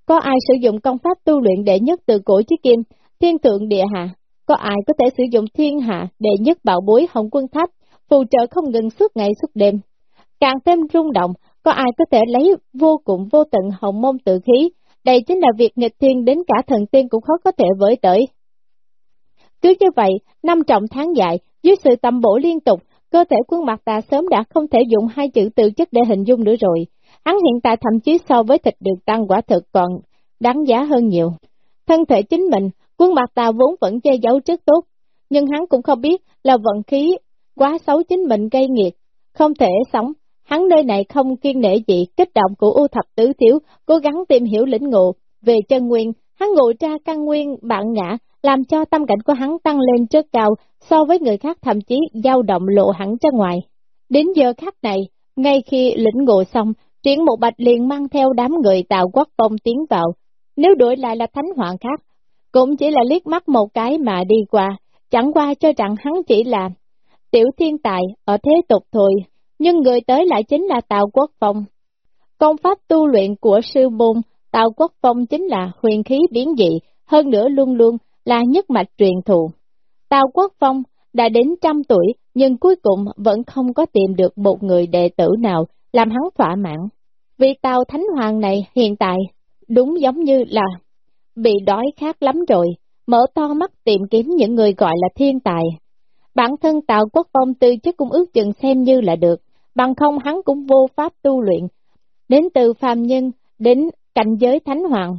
Có ai sử dụng công pháp tu luyện đệ nhất từ cổ chí kim, thiên thượng địa hạ, có ai có thể sử dụng thiên hạ đệ nhất bạo bối hồng quân tháp, phù trợ không ngừng suốt ngày suốt đêm. Càng thêm rung động, có ai có thể lấy vô cùng vô tận hồng môn tự khí, đây chính là việc nghịch thiên đến cả thần tiên cũng khó có thể với tới. Cứ như vậy, năm trọng tháng dài, dưới sự tầm bổ liên tục, cơ thể quân mặt tà sớm đã không thể dùng hai chữ tự chất để hình dung nữa rồi. Hắn hiện tại thậm chí so với thịt được tăng quả thực còn đáng giá hơn nhiều. Thân thể chính mình, quân mặt tà vốn vẫn che giấu rất tốt, nhưng hắn cũng không biết là vận khí quá xấu chính mình gây nghiệt, không thể sống. Hắn nơi này không kiên nể gì, kích động của U Thập Tứ Thiếu, cố gắng tìm hiểu lĩnh ngộ về chân nguyên. Hắn ngộ ra căn nguyên bạn ngã, làm cho tâm cảnh của hắn tăng lên rất cao, so với người khác thậm chí dao động lộ hẳn ra ngoài. Đến giờ khắc này, ngay khi lĩnh ngộ xong, triển một bạch liền mang theo đám người tạo quốc phong tiến vào. Nếu đổi lại là thánh hoàng khác, cũng chỉ là liếc mắt một cái mà đi qua, chẳng qua cho rằng hắn chỉ là tiểu thiên tài ở thế tục thôi, nhưng người tới lại chính là Tào Quốc Phong. Công pháp tu luyện của sư môn, Tào Quốc Phong chính là huyền khí biến dị, hơn nữa luôn luôn là nhất mạch truyền thụ. Tào Quốc Phong đã đến trăm tuổi, nhưng cuối cùng vẫn không có tìm được một người đệ tử nào làm hắn thỏa mãn. Vì Tào Thánh Hoàng này hiện tại đúng giống như là bị đói khát lắm rồi, mở to mắt tìm kiếm những người gọi là thiên tài. Bản thân Tào Quốc Phong tư chất cũng ước chừng xem như là được, bằng không hắn cũng vô pháp tu luyện, đến từ phàm nhân đến cảnh giới thánh hoàng.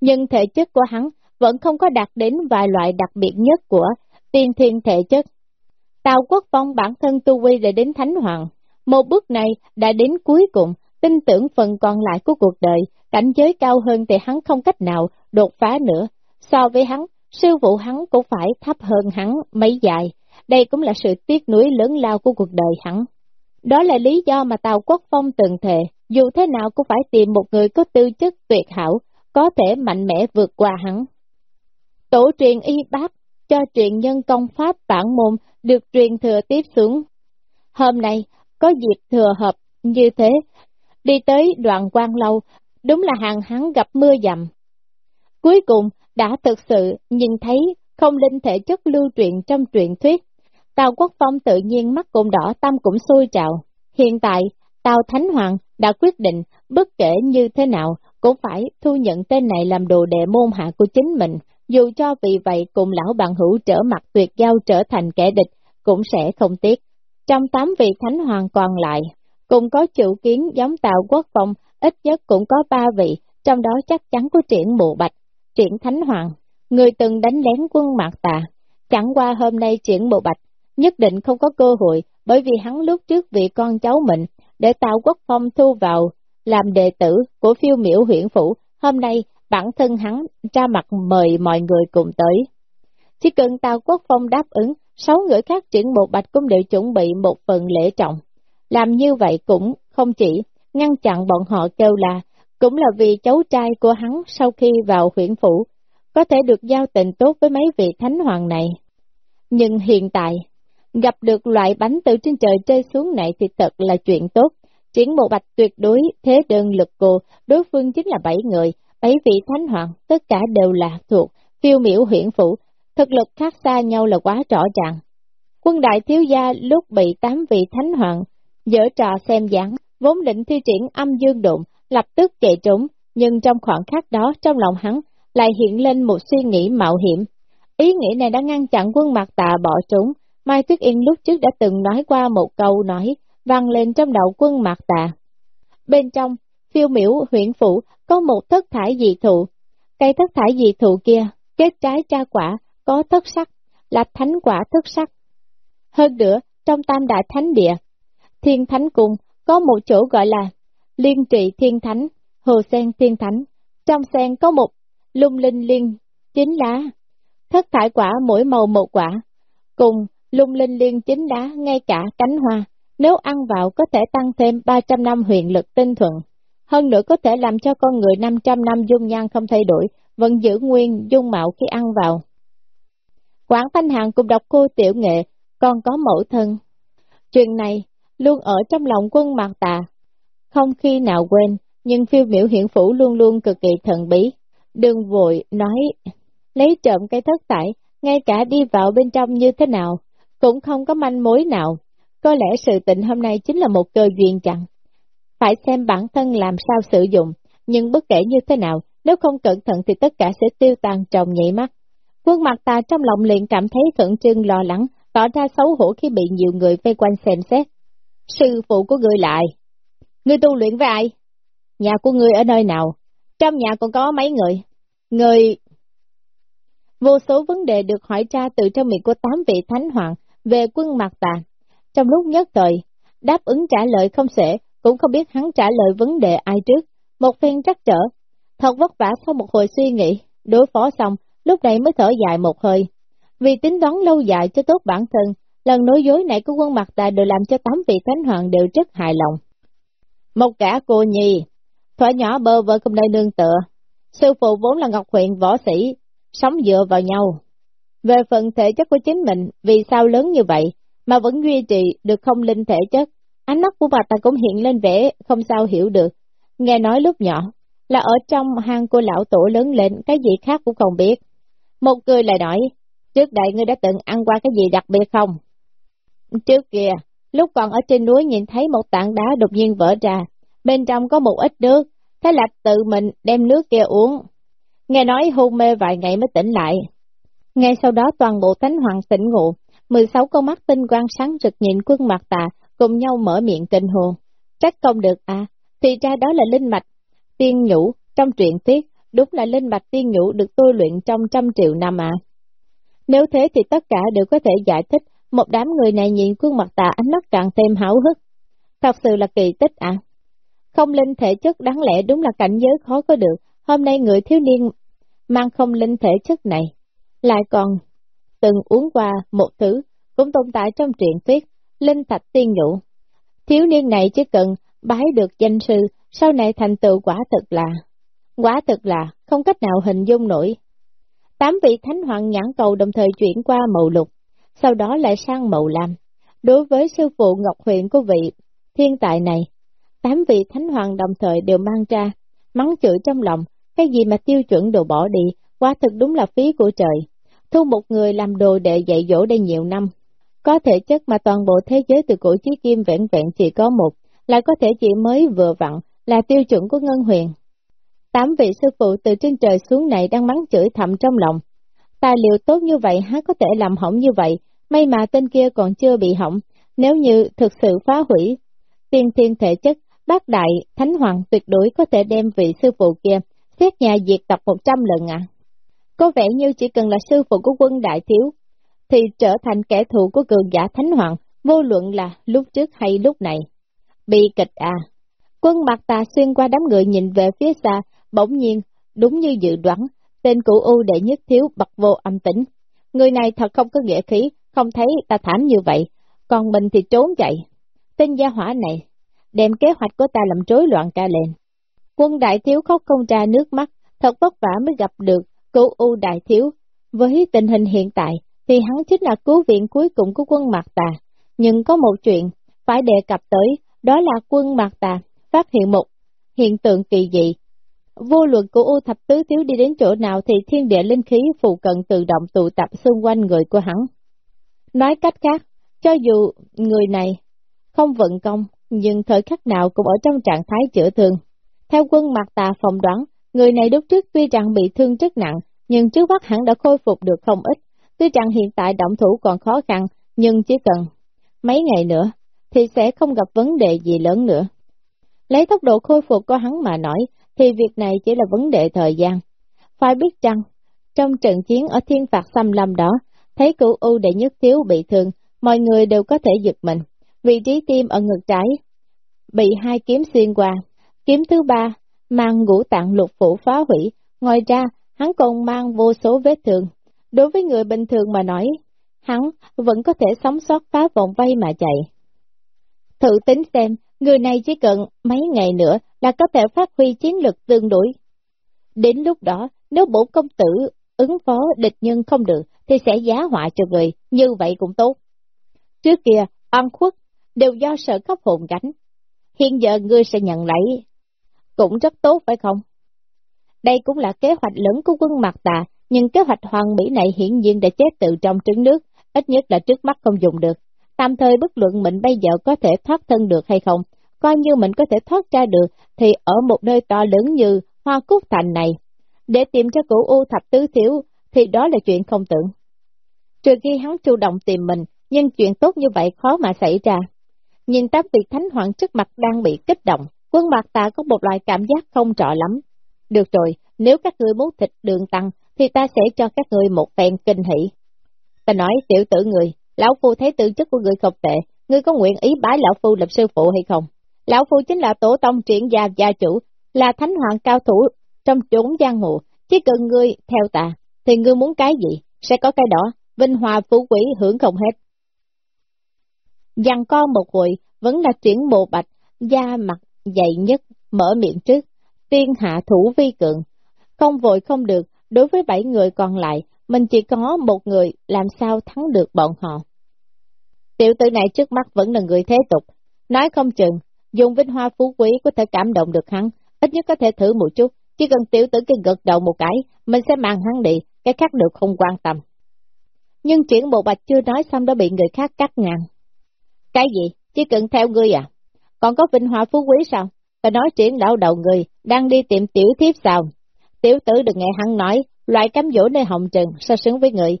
Nhưng thể chất của hắn vẫn không có đạt đến vài loại đặc biệt nhất của tiên thiên thể chất. Tào Quốc Phong bản thân tu vi để đến thánh hoàng, một bước này đã đến cuối cùng, tin tưởng phần còn lại của cuộc đời, cảnh giới cao hơn thì hắn không cách nào đột phá nữa. So với hắn, sư phụ hắn cũng phải thấp hơn hắn mấy dài. Đây cũng là sự tiếc nuối lớn lao của cuộc đời hắn. Đó là lý do mà Tào Quốc Phong từng thề, dù thế nào cũng phải tìm một người có tư chất tuyệt hảo, có thể mạnh mẽ vượt qua hắn. Tổ truyền y bác cho truyền nhân công pháp bản môn được truyền thừa tiếp xuống. Hôm nay, có dịp thừa hợp như thế, đi tới đoạn quan lâu, đúng là hàng hắn gặp mưa dầm. Cuối cùng, đã thực sự nhìn thấy không linh thể chất lưu truyền trong truyện thuyết. Tào Quốc Phong tự nhiên mắt cũng đỏ tâm cũng sôi trào. Hiện tại, Tào Thánh Hoàng đã quyết định bất kể như thế nào cũng phải thu nhận tên này làm đồ đệ môn hạ của chính mình, dù cho vì vậy cùng lão bạn hữu trở mặt tuyệt giao trở thành kẻ địch, cũng sẽ không tiếc. Trong tám vị thánh hoàng còn lại, cũng có chủ kiến giống Tào Quốc Phong, ít nhất cũng có ba vị, trong đó chắc chắn có triển mộ bạch, triển thánh hoàng, người từng đánh lén quân mạc tà. Chẳng qua hôm nay triển mộ bạch, nhất định không có cơ hội, bởi vì hắn lúc trước vì con cháu mình, để Tào Quốc Phong thu vào, làm đệ tử của phiêu miểu huyện phủ, hôm nay bản thân hắn ra mặt mời mọi người cùng tới. Chỉ cần Tào Quốc Phong đáp ứng, sáu người khác triển một bạch cũng đều chuẩn bị một phần lễ trọng. Làm như vậy cũng không chỉ ngăn chặn bọn họ kêu là, cũng là vì cháu trai của hắn sau khi vào huyện phủ, có thể được giao tình tốt với mấy vị thánh hoàng này. Nhưng hiện tại, gặp được loại bánh từ trên trời rơi xuống này thì thật là chuyện tốt. Triển bộ bạch tuyệt đối thế đơn lực cô, đối phương chính là bảy người, bảy vị thánh hoàng, tất cả đều là thuộc phiêu miểu huyện phủ, thực lực khác xa nhau là quá rõ ràng. Quân đại thiếu gia lúc bị tám vị thánh hoàng, dở trò xem dáng, vốn định thi triển âm dương đụng, lập tức chạy trốn, nhưng trong khoảng khắc đó trong lòng hắn lại hiện lên một suy nghĩ mạo hiểm. Ý nghĩ này đã ngăn chặn quân mặt tạ bỏ trốn, Mai Tuyết Yên lúc trước đã từng nói qua một câu nói, vang lên trong đầu quân mặt tạ. Bên trong, phiêu miểu huyện phủ có một thất thải dị thụ. Cây thất thải dị thụ kia, kết trái tra quả, có thất sắc, là thánh quả thất sắc. Hơn nữa, trong tam đại thánh địa, thiên thánh cung có một chỗ gọi là liên trị thiên thánh, hồ sen thiên thánh. Trong sen có một lung linh liên chính lá, thất thải quả mỗi màu một quả, cùng lung linh liên chính lá ngay cả cánh hoa, nếu ăn vào có thể tăng thêm 300 năm huyền lực tinh thuận. Hơn nữa có thể làm cho con người 500 năm dung nhan không thay đổi, vẫn giữ nguyên dung mạo khi ăn vào. Quảng Thanh Hằng cùng đọc cô tiểu nghệ, còn có mẫu thân. Chuyện này luôn ở trong lòng quân mạc tà, không khi nào quên, nhưng phiêu miểu hiện phủ luôn luôn cực kỳ thần bí. Đừng vội nói, lấy trộm cái thất tải, ngay cả đi vào bên trong như thế nào, cũng không có manh mối nào. Có lẽ sự tình hôm nay chính là một cơ duyên chẳng. Phải xem bản thân làm sao sử dụng, nhưng bất kể như thế nào, nếu không cẩn thận thì tất cả sẽ tiêu tan trong nhảy mắt. Quân mặt ta trong lòng liền cảm thấy khẩn trương lo lắng, tỏ ra xấu hổ khi bị nhiều người vây quanh xem xét. Sư phụ của người lại. Người tu luyện với ai? Nhà của người ở nơi nào? Trong nhà còn có mấy người? Người... Vô số vấn đề được hỏi ra từ trong miệng của tám vị thánh hoàng về quân mặt tà. Trong lúc nhất thời, đáp ứng trả lời không sẽ, cũng không biết hắn trả lời vấn đề ai trước. Một phen trắc trở, thật vất vả sau một hồi suy nghĩ, đối phó xong, lúc này mới thở dài một hơi. Vì tính toán lâu dài cho tốt bản thân, lần nói dối này của quân mặt tài đều làm cho tám vị thánh hoàng đều rất hài lòng. Một cả cô nhi, thỏa nhỏ bơ vơ không nơi nương tựa, sư phụ vốn là Ngọc Huyện võ sĩ, sống dựa vào nhau. Về phần thể chất của chính mình, vì sao lớn như vậy, mà vẫn duy trì được không linh thể chất, ánh mắt của bà ta cũng hiện lên vẻ không sao hiểu được. Nghe nói lúc nhỏ, là ở trong hang của lão tổ lớn lên, cái gì khác cũng không biết. Một cười lại nói, trước đây ngươi đã từng ăn qua cái gì đặc biệt không? Trước kia, lúc còn ở trên núi nhìn thấy một tảng đá đột nhiên vỡ ra, bên trong có một ít nước, thế là tự mình đem nước kia uống. Nghe nói hôn mê vài ngày mới tỉnh lại. Ngay sau đó toàn bộ thánh hoàng tỉnh ngộ, 16 con mắt tinh quang sáng rực nhìn quân mặt tà, cùng nhau mở miệng kinh hồn Trách công được à, thì ra đó là linh mạch, tiên nhũ, trong truyện tiết, đúng là linh mạch tiên nhũ được tôi luyện trong trăm triệu năm à. Nếu thế thì tất cả đều có thể giải thích, một đám người này nhìn khuôn mặt tà ánh mắt càng thêm háo hức. Thật sự là kỳ tích à. Không linh thể chất đáng lẽ đúng là cảnh giới khó có được, hôm nay người thiếu niên mang không linh thể chất này, lại còn từng uống qua một thứ cũng tồn tại trong truyện thuyết, linh thạch tiên nhũ. Thiếu niên này chỉ cần bái được danh sư, sau này thành tựu quả thực là, quả thực là không cách nào hình dung nổi. Tám vị thánh hoàng nhãn cầu đồng thời chuyển qua màu lục, sau đó lại sang màu lam. Đối với sư phụ Ngọc Huyện của vị thiên tài này, tám vị thánh hoàng đồng thời đều mang ra, mắng chửi trong lòng, cái gì mà tiêu chuẩn đồ bỏ đi, quả thực đúng là phí của trời. Thu một người làm đồ đệ dạy dỗ đây nhiều năm, có thể chất mà toàn bộ thế giới từ cổ chí kim vẹn vẹn chỉ có một, lại có thể chỉ mới vừa vặn là tiêu chuẩn của Ngân Huyền. Tám vị sư phụ từ trên trời xuống này đang mắng chửi thầm trong lòng. Tài liệu tốt như vậy há có thể làm hỏng như vậy, may mà tên kia còn chưa bị hỏng, nếu như thực sự phá hủy. Tiên thiên thể chất, bác đại, thánh hoàng tuyệt đối có thể đem vị sư phụ kia, xét nhà diệt tập một trăm lần à. Có vẻ như chỉ cần là sư phụ của quân đại thiếu, thì trở thành kẻ thù của cường giả thánh hoàng, vô luận là lúc trước hay lúc này. Bị kịch à! Quân mặt tà xuyên qua đám người nhìn về phía xa, bỗng nhiên, đúng như dự đoán, tên cụ U đệ nhất thiếu bật vô âm tĩnh. Người này thật không có nghĩa khí, không thấy ta thảm như vậy, còn mình thì trốn chạy. Tên gia hỏa này, đem kế hoạch của ta làm rối loạn ca lên. Quân đại thiếu khóc không ra nước mắt, thật vất vả mới gặp được cụ U đại thiếu. Với tình hình hiện tại, thì hắn chính là cứu viện cuối cùng của quân Mạc Tà. Nhưng có một chuyện phải đề cập tới, đó là quân Mạc Tà phát hiện một hiện tượng kỳ dị. Vô luận của U Thập Tứ Thiếu đi đến chỗ nào thì thiên địa linh khí phụ cận tự động tụ tập xung quanh người của hắn. Nói cách khác, cho dù người này không vận công, nhưng thời khắc nào cũng ở trong trạng thái chữa thương. Theo quân Mạc Tà phòng đoán, người này lúc trước tuy rằng bị thương rất nặng, nhưng trước mắt hắn đã khôi phục được không ít, Tuy rằng hiện tại động thủ còn khó khăn, nhưng chỉ cần mấy ngày nữa, thì sẽ không gặp vấn đề gì lớn nữa. Lấy tốc độ khôi phục của hắn mà nói, thì việc này chỉ là vấn đề thời gian. Phải biết rằng, trong trận chiến ở thiên phạt xâm lâm đó, thấy cửu u đệ nhất thiếu bị thương, mọi người đều có thể giật mình. Vị trí tim ở ngực trái, bị hai kiếm xuyên qua. Kiếm thứ ba, mang ngũ tạng lục phủ phá hủy, ngoài ra, hắn còn mang vô số vết thương, Đối với người bình thường mà nói, hắn vẫn có thể sống sót phá vòng vây mà chạy. Thử tính xem, người này chỉ cần mấy ngày nữa là có thể phát huy chiến lực tương đối. Đến lúc đó, nếu bổ công tử ứng phó địch nhân không được, thì sẽ giá họa cho người, như vậy cũng tốt. Trước kia, ăn khuất đều do sợ cấp hồn gánh. Hiện giờ ngươi sẽ nhận lấy. Cũng rất tốt phải không? Đây cũng là kế hoạch lớn của quân mặt tà, nhưng kế hoạch hoàng mỹ này hiển nhiên đã chết từ trong trứng nước, ít nhất là trước mắt không dùng được. Tạm thời bất luận mình bây giờ có thể thoát thân được hay không, coi như mình có thể thoát ra được, thì ở một nơi to lớn như Hoa Cúc Thành này, để tìm cho cửu U thập tứ thiếu, thì đó là chuyện không tưởng. Trừ khi hắn chủ động tìm mình, nhưng chuyện tốt như vậy khó mà xảy ra. Nhìn tám vị thánh hoàng trước mặt đang bị kích động, quân mặt ta có một loại cảm giác không rõ lắm. Được rồi, nếu các ngươi muốn thịt đường tăng, thì ta sẽ cho các người một phen kinh hỷ. Ta nói tiểu tử người, lão phu thấy tư chất của người không tệ, ngươi có nguyện ý bái lão phu làm sư phụ hay không? Lão phu chính là tổ tông triển gia gia chủ, là thánh hoàng cao thủ trong chốn giang hồ, chỉ cần ngươi theo ta, thì ngươi muốn cái gì, sẽ có cái đó, vinh hòa phú quỷ hưởng không hết. Dằn con một hồi, vẫn là chuyển bộ bạch, da mặt dày nhất, mở miệng trước, tiên hạ thủ vi cường. Không vội không được, đối với bảy người còn lại, mình chỉ có một người làm sao thắng được bọn họ. Tiểu tử này trước mắt vẫn là người thế tục, nói không chừng, dùng vinh hoa phú quý có thể cảm động được hắn, ít nhất có thể thử một chút, chỉ cần tiểu tử kia gật đầu một cái, mình sẽ mang hắn đi, cái khác được không quan tâm. Nhưng chuyện bộ bạch chưa nói xong đã bị người khác cắt ngang. Cái gì? Chỉ cần theo ngươi à? Còn có vinh hoa phú quý sao? Ta nói chuyện lão đầu người, đang đi tìm tiểu thiếp sao? Tiểu tử đừng nghe hắn nói, loại cám dỗ nơi hồng trần so sướng với người.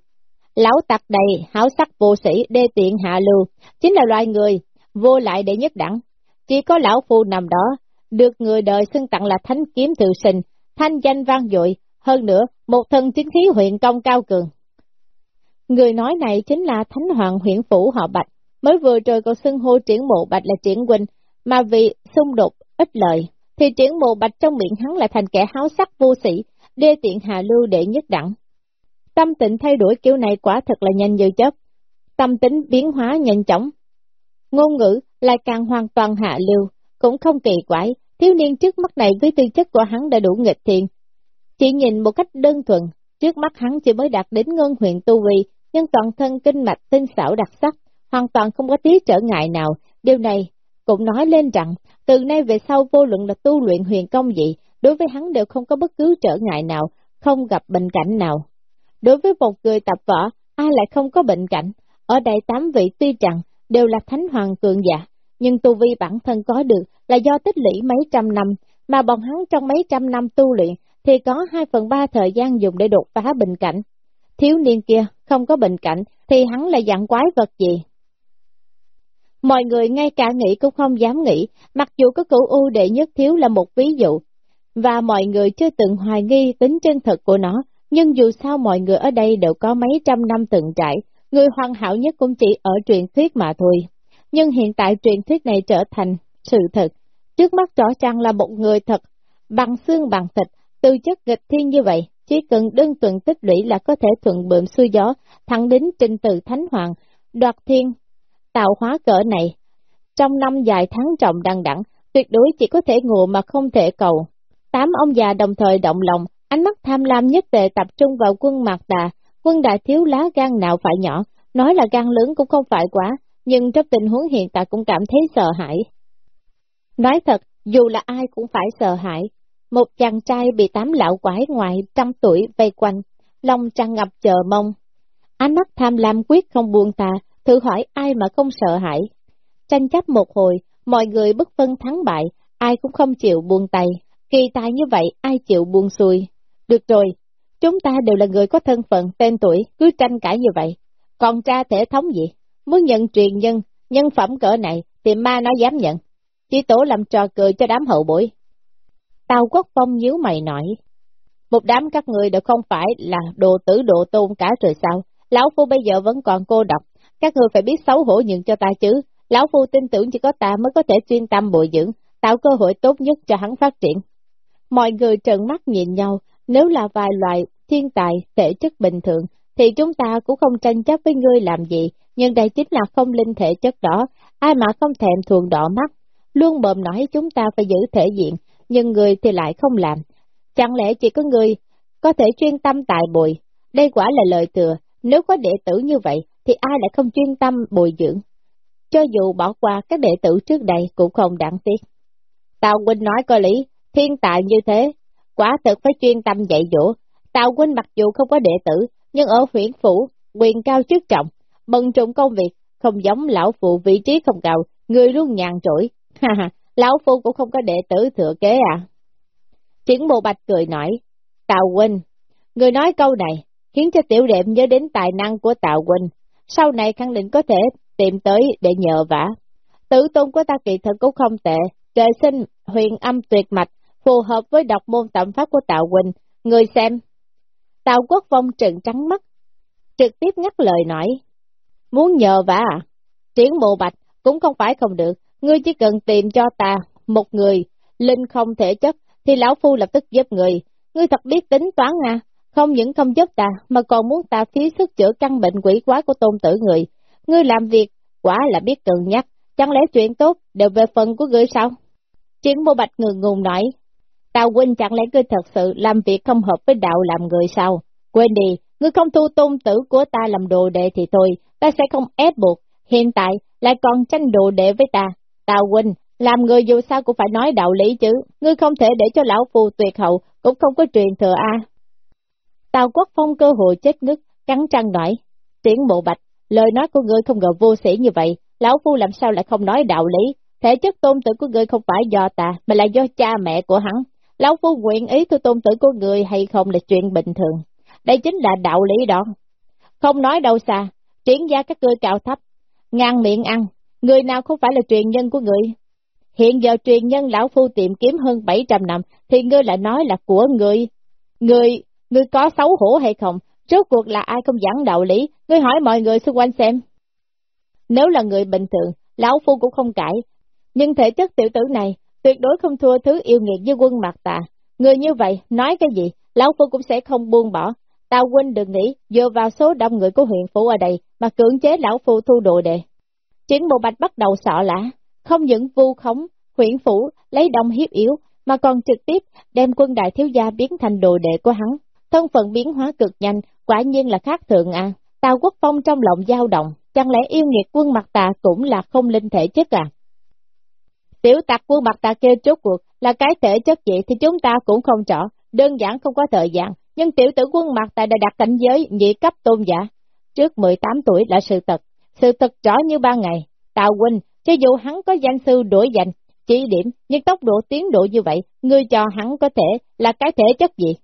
Lão tặc đầy, háo sắc vô sĩ, đê tiện hạ lưu, chính là loài người, vô lại để nhất đẳng. Chỉ có lão phu nằm đó, được người đời xưng tặng là thánh kiếm tự sinh, thanh danh vang dội, hơn nữa, một thân chính khí huyện công cao cường. Người nói này chính là thánh hoàng huyện phủ họ Bạch, mới vừa rồi còn xưng hô triển mộ Bạch là triển huynh, mà vì xung đột ít lời, thì triển mộ Bạch trong miệng hắn lại thành kẻ háo sắc vô sĩ, đê tiện hạ lưu đệ nhất đẳng. Tâm tịnh thay đổi kiểu này quả thật là nhanh như chớp, tâm tính biến hóa nhanh chóng. Ngôn ngữ lại càng hoàn toàn hạ lưu, cũng không kỳ quái, thiếu niên trước mắt này với tư chất của hắn đã đủ nghịch thiện. Chỉ nhìn một cách đơn thuần, trước mắt hắn chỉ mới đạt đến ngân huyện tu vi, nhưng toàn thân kinh mạch tinh xảo đặc sắc, hoàn toàn không có tí trở ngại nào. Điều này cũng nói lên rằng, từ nay về sau vô luận là tu luyện huyền công gì, đối với hắn đều không có bất cứ trở ngại nào, không gặp bệnh cảnh nào. Đối với một người tập võ, ai lại không có bệnh cảnh? Ở đây tám vị tuy rằng đều là thánh hoàng cường giả, nhưng tu vi bản thân có được là do tích lũy mấy trăm năm, mà bọn hắn trong mấy trăm năm tu luyện thì có hai phần ba thời gian dùng để đột phá bệnh cảnh. Thiếu niên kia không có bệnh cảnh thì hắn là dạng quái vật gì? Mọi người ngay cả nghĩ cũng không dám nghĩ, mặc dù có cửu u đệ nhất thiếu là một ví dụ, và mọi người chưa từng hoài nghi tính chân thực của nó, nhưng dù sao mọi người ở đây đều có mấy trăm năm từng trải, người hoàn hảo nhất cũng chỉ ở truyền thuyết mà thôi. Nhưng hiện tại truyền thuyết này trở thành sự thật, trước mắt rõ ràng là một người thật, bằng xương bằng thịt, tư chất nghịch thiên như vậy, chỉ cần đơn tuần tích lũy là có thể thuận bượm xuôi gió, thẳng đến trình tự thánh hoàng, đoạt thiên, tạo hóa cỡ này. Trong năm dài tháng trọng đằng đẳng, tuyệt đối chỉ có thể ngộ mà không thể cầu. Tám ông già đồng thời động lòng, ánh mắt tham lam nhất tề tập trung vào quân mạc đà quân đại thiếu lá gan nào phải nhỏ, nói là gan lớn cũng không phải quá, nhưng trong tình huống hiện tại cũng cảm thấy sợ hãi. Nói thật, dù là ai cũng phải sợ hãi, một chàng trai bị tám lão quái ngoài trăm tuổi vây quanh, lòng tràn ngập chờ mong. Ánh mắt tham lam quyết không buông tà, thử hỏi ai mà không sợ hãi. Tranh chấp một hồi, mọi người bất phân thắng bại, ai cũng không chịu buông tay. Kỳ tài như vậy, ai chịu buông xuôi. Được rồi, chúng ta đều là người có thân phận, tên tuổi, cứ tranh cãi như vậy. Còn tra thể thống gì? Muốn nhận truyền nhân, nhân phẩm cỡ này, thì ma nó dám nhận. Chỉ tổ làm trò cười cho đám hậu bối. Tào quốc phong nhíu mày nói. Một đám các người đều không phải là đồ tử độ tôn cả rồi sao? Lão Phu bây giờ vẫn còn cô độc. Các người phải biết xấu hổ nhận cho ta chứ. Lão Phu tin tưởng chỉ có ta mới có thể chuyên tâm bồi dưỡng, tạo cơ hội tốt nhất cho hắn phát triển. Mọi người trợn mắt nhìn nhau, nếu là vài loại thiên tài, thể chất bình thường, thì chúng ta cũng không tranh chấp với ngươi làm gì, nhưng đây chính là không linh thể chất đó, ai mà không thèm thuồng đỏ mắt, luôn bồm nói chúng ta phải giữ thể diện, nhưng người thì lại không làm. Chẳng lẽ chỉ có người có thể chuyên tâm tài bồi, đây quả là lời thừa, nếu có đệ tử như vậy thì ai lại không chuyên tâm bồi dưỡng. Cho dù bỏ qua các đệ tử trước đây cũng không đáng tiếc. Tào Huynh nói có lý, thiên tài như thế, quả thực phải chuyên tâm dạy dỗ. Tào Huynh mặc dù không có đệ tử, nhưng ở huyện phủ, quyền cao chức trọng, bận trộn công việc, không giống lão phụ vị trí không cao, người luôn nhàn trỗi. [LAUGHS] Ha ha, lão phụ cũng không có đệ tử thừa kế à. Triển bộ bạch cười nói, Tào Huynh, người nói câu này, khiến cho tiểu đệm nhớ đến tài năng của Tào Huynh, sau này khẳng định có thể tìm tới để nhờ vả. Tử tôn của ta kỳ thật cũng không tệ, trời sinh huyền âm tuyệt mạch, phù hợp với độc môn tạm pháp của Tạo Quỳnh, người xem. Tào Quốc Phong trừng trắng mắt, trực tiếp ngắt lời nói, muốn nhờ vả à? Triển mộ bạch cũng không phải không được, ngươi chỉ cần tìm cho ta một người, linh không thể chất, thì lão phu lập tức giúp người. Ngươi thật biết tính toán à, không những không giúp ta, mà còn muốn ta phí sức chữa căn bệnh quỷ quái của tôn tử người. Ngươi làm việc, quả là biết cân nhắc, chẳng lẽ chuyện tốt đều về phần của ngươi sao? Triển mô bạch ngừng ngùng nói, Tào huynh chẳng lẽ ngươi thật sự làm việc không hợp với đạo làm người sao? Quên đi, ngươi không thu tôn tử của ta làm đồ đệ thì thôi, ta sẽ không ép buộc, hiện tại lại còn tranh đồ đệ với ta. Tào huynh, làm người dù sao cũng phải nói đạo lý chứ, ngươi không thể để cho lão phù tuyệt hậu, cũng không có truyền thừa a. Tào quốc phong cơ hội chết ngất, cắn răng nói, tiễn bộ bạch, lời nói của ngươi không ngờ vô sĩ như vậy, lão phu làm sao lại không nói đạo lý, thể chất tôn tử của ngươi không phải do ta, mà là do cha mẹ của hắn. Lão phu nguyện ý thu tôn tử của người hay không là chuyện bình thường. Đây chính là đạo lý đó. Không nói đâu xa, triển gia các ngươi cao thấp, ngang miệng ăn, người nào không phải là truyền nhân của người. Hiện giờ truyền nhân lão phu tìm kiếm hơn 700 năm, thì ngươi lại nói là của người. Người, ngươi có xấu hổ hay không? Rốt cuộc là ai không giảng đạo lý, ngươi hỏi mọi người xung quanh xem. Nếu là người bình thường, lão phu cũng không cãi, nhưng thể chất tiểu tử này tuyệt đối không thua thứ yêu nghiệt với quân mặt tà. Người như vậy, nói cái gì, lão phu cũng sẽ không buông bỏ. Tao huynh đừng nghĩ, dựa vào số đông người của huyện phủ ở đây, mà cưỡng chế lão phu thu đồ đệ. Triển bộ bạch bắt đầu sợ lã, không những vu khống, huyện phủ, lấy đông hiếp yếu, mà còn trực tiếp đem quân đại thiếu gia biến thành đồ đệ của hắn. Thân phận biến hóa cực nhanh, quả nhiên là khác thượng à. Tào quốc phong trong lòng dao động, chẳng lẽ yêu nghiệt quân mặt tà cũng là không linh thể chất à? Tiểu tặc quân mặt tà kêu chốt cuộc là cái thể chất gì thì chúng ta cũng không rõ, đơn giản không có thời gian, nhưng tiểu tử quân mặt tà đã đặt cảnh giới nhị cấp tôn giả. Trước 18 tuổi là sự thật, sự thật rõ như ba ngày. Tào huynh, cho dù hắn có danh sư đổi danh, chỉ điểm, nhưng tốc độ tiến độ như vậy, ngươi cho hắn có thể là cái thể chất gì?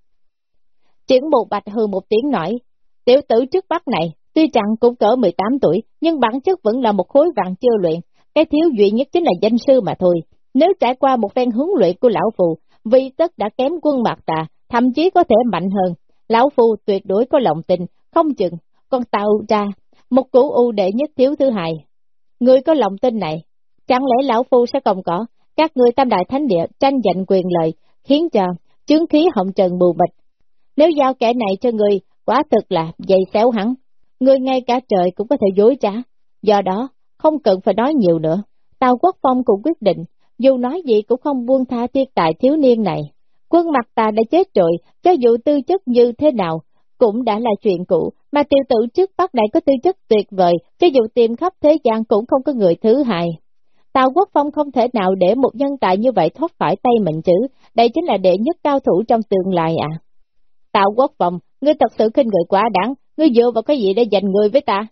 Triển Mộ bạch hư một tiếng nói, tiểu tử trước mắt này, tuy chẳng cũng cỡ 18 tuổi, nhưng bản chất vẫn là một khối vàng chưa luyện, cái thiếu duy nhất chính là danh sư mà thôi. Nếu trải qua một phen huấn luyện của lão phù, vì tất đã kém quân mạc tà, thậm chí có thể mạnh hơn, lão phù tuyệt đối có lòng tin, không chừng, còn tạo ra một củ ưu đệ nhất thiếu thứ hai. Người có lòng tin này, chẳng lẽ lão phu sẽ không có, các người tam đại thánh địa tranh giành quyền lợi, khiến cho chứng khí hồng trần bù mịt. Nếu giao kẻ này cho người, quá thực là dày xéo hắn, người ngay cả trời cũng có thể dối trá. Do đó, không cần phải nói nhiều nữa. Tào Quốc Phong cũng quyết định, dù nói gì cũng không buông tha thiên tài thiếu niên này. Quân mặt ta đã chết rồi, cho dù tư chất như thế nào, cũng đã là chuyện cũ, mà tiểu tử trước bắt Đại có tư chất tuyệt vời, cho dù tìm khắp thế gian cũng không có người thứ hai. Tào Quốc Phong không thể nào để một nhân tài như vậy thoát khỏi tay mình chứ, đây chính là đệ nhất cao thủ trong tương lai à. Tào Quốc Phong, ngươi thật sự khinh người quá đáng, ngươi dựa vào cái gì để giành người với ta?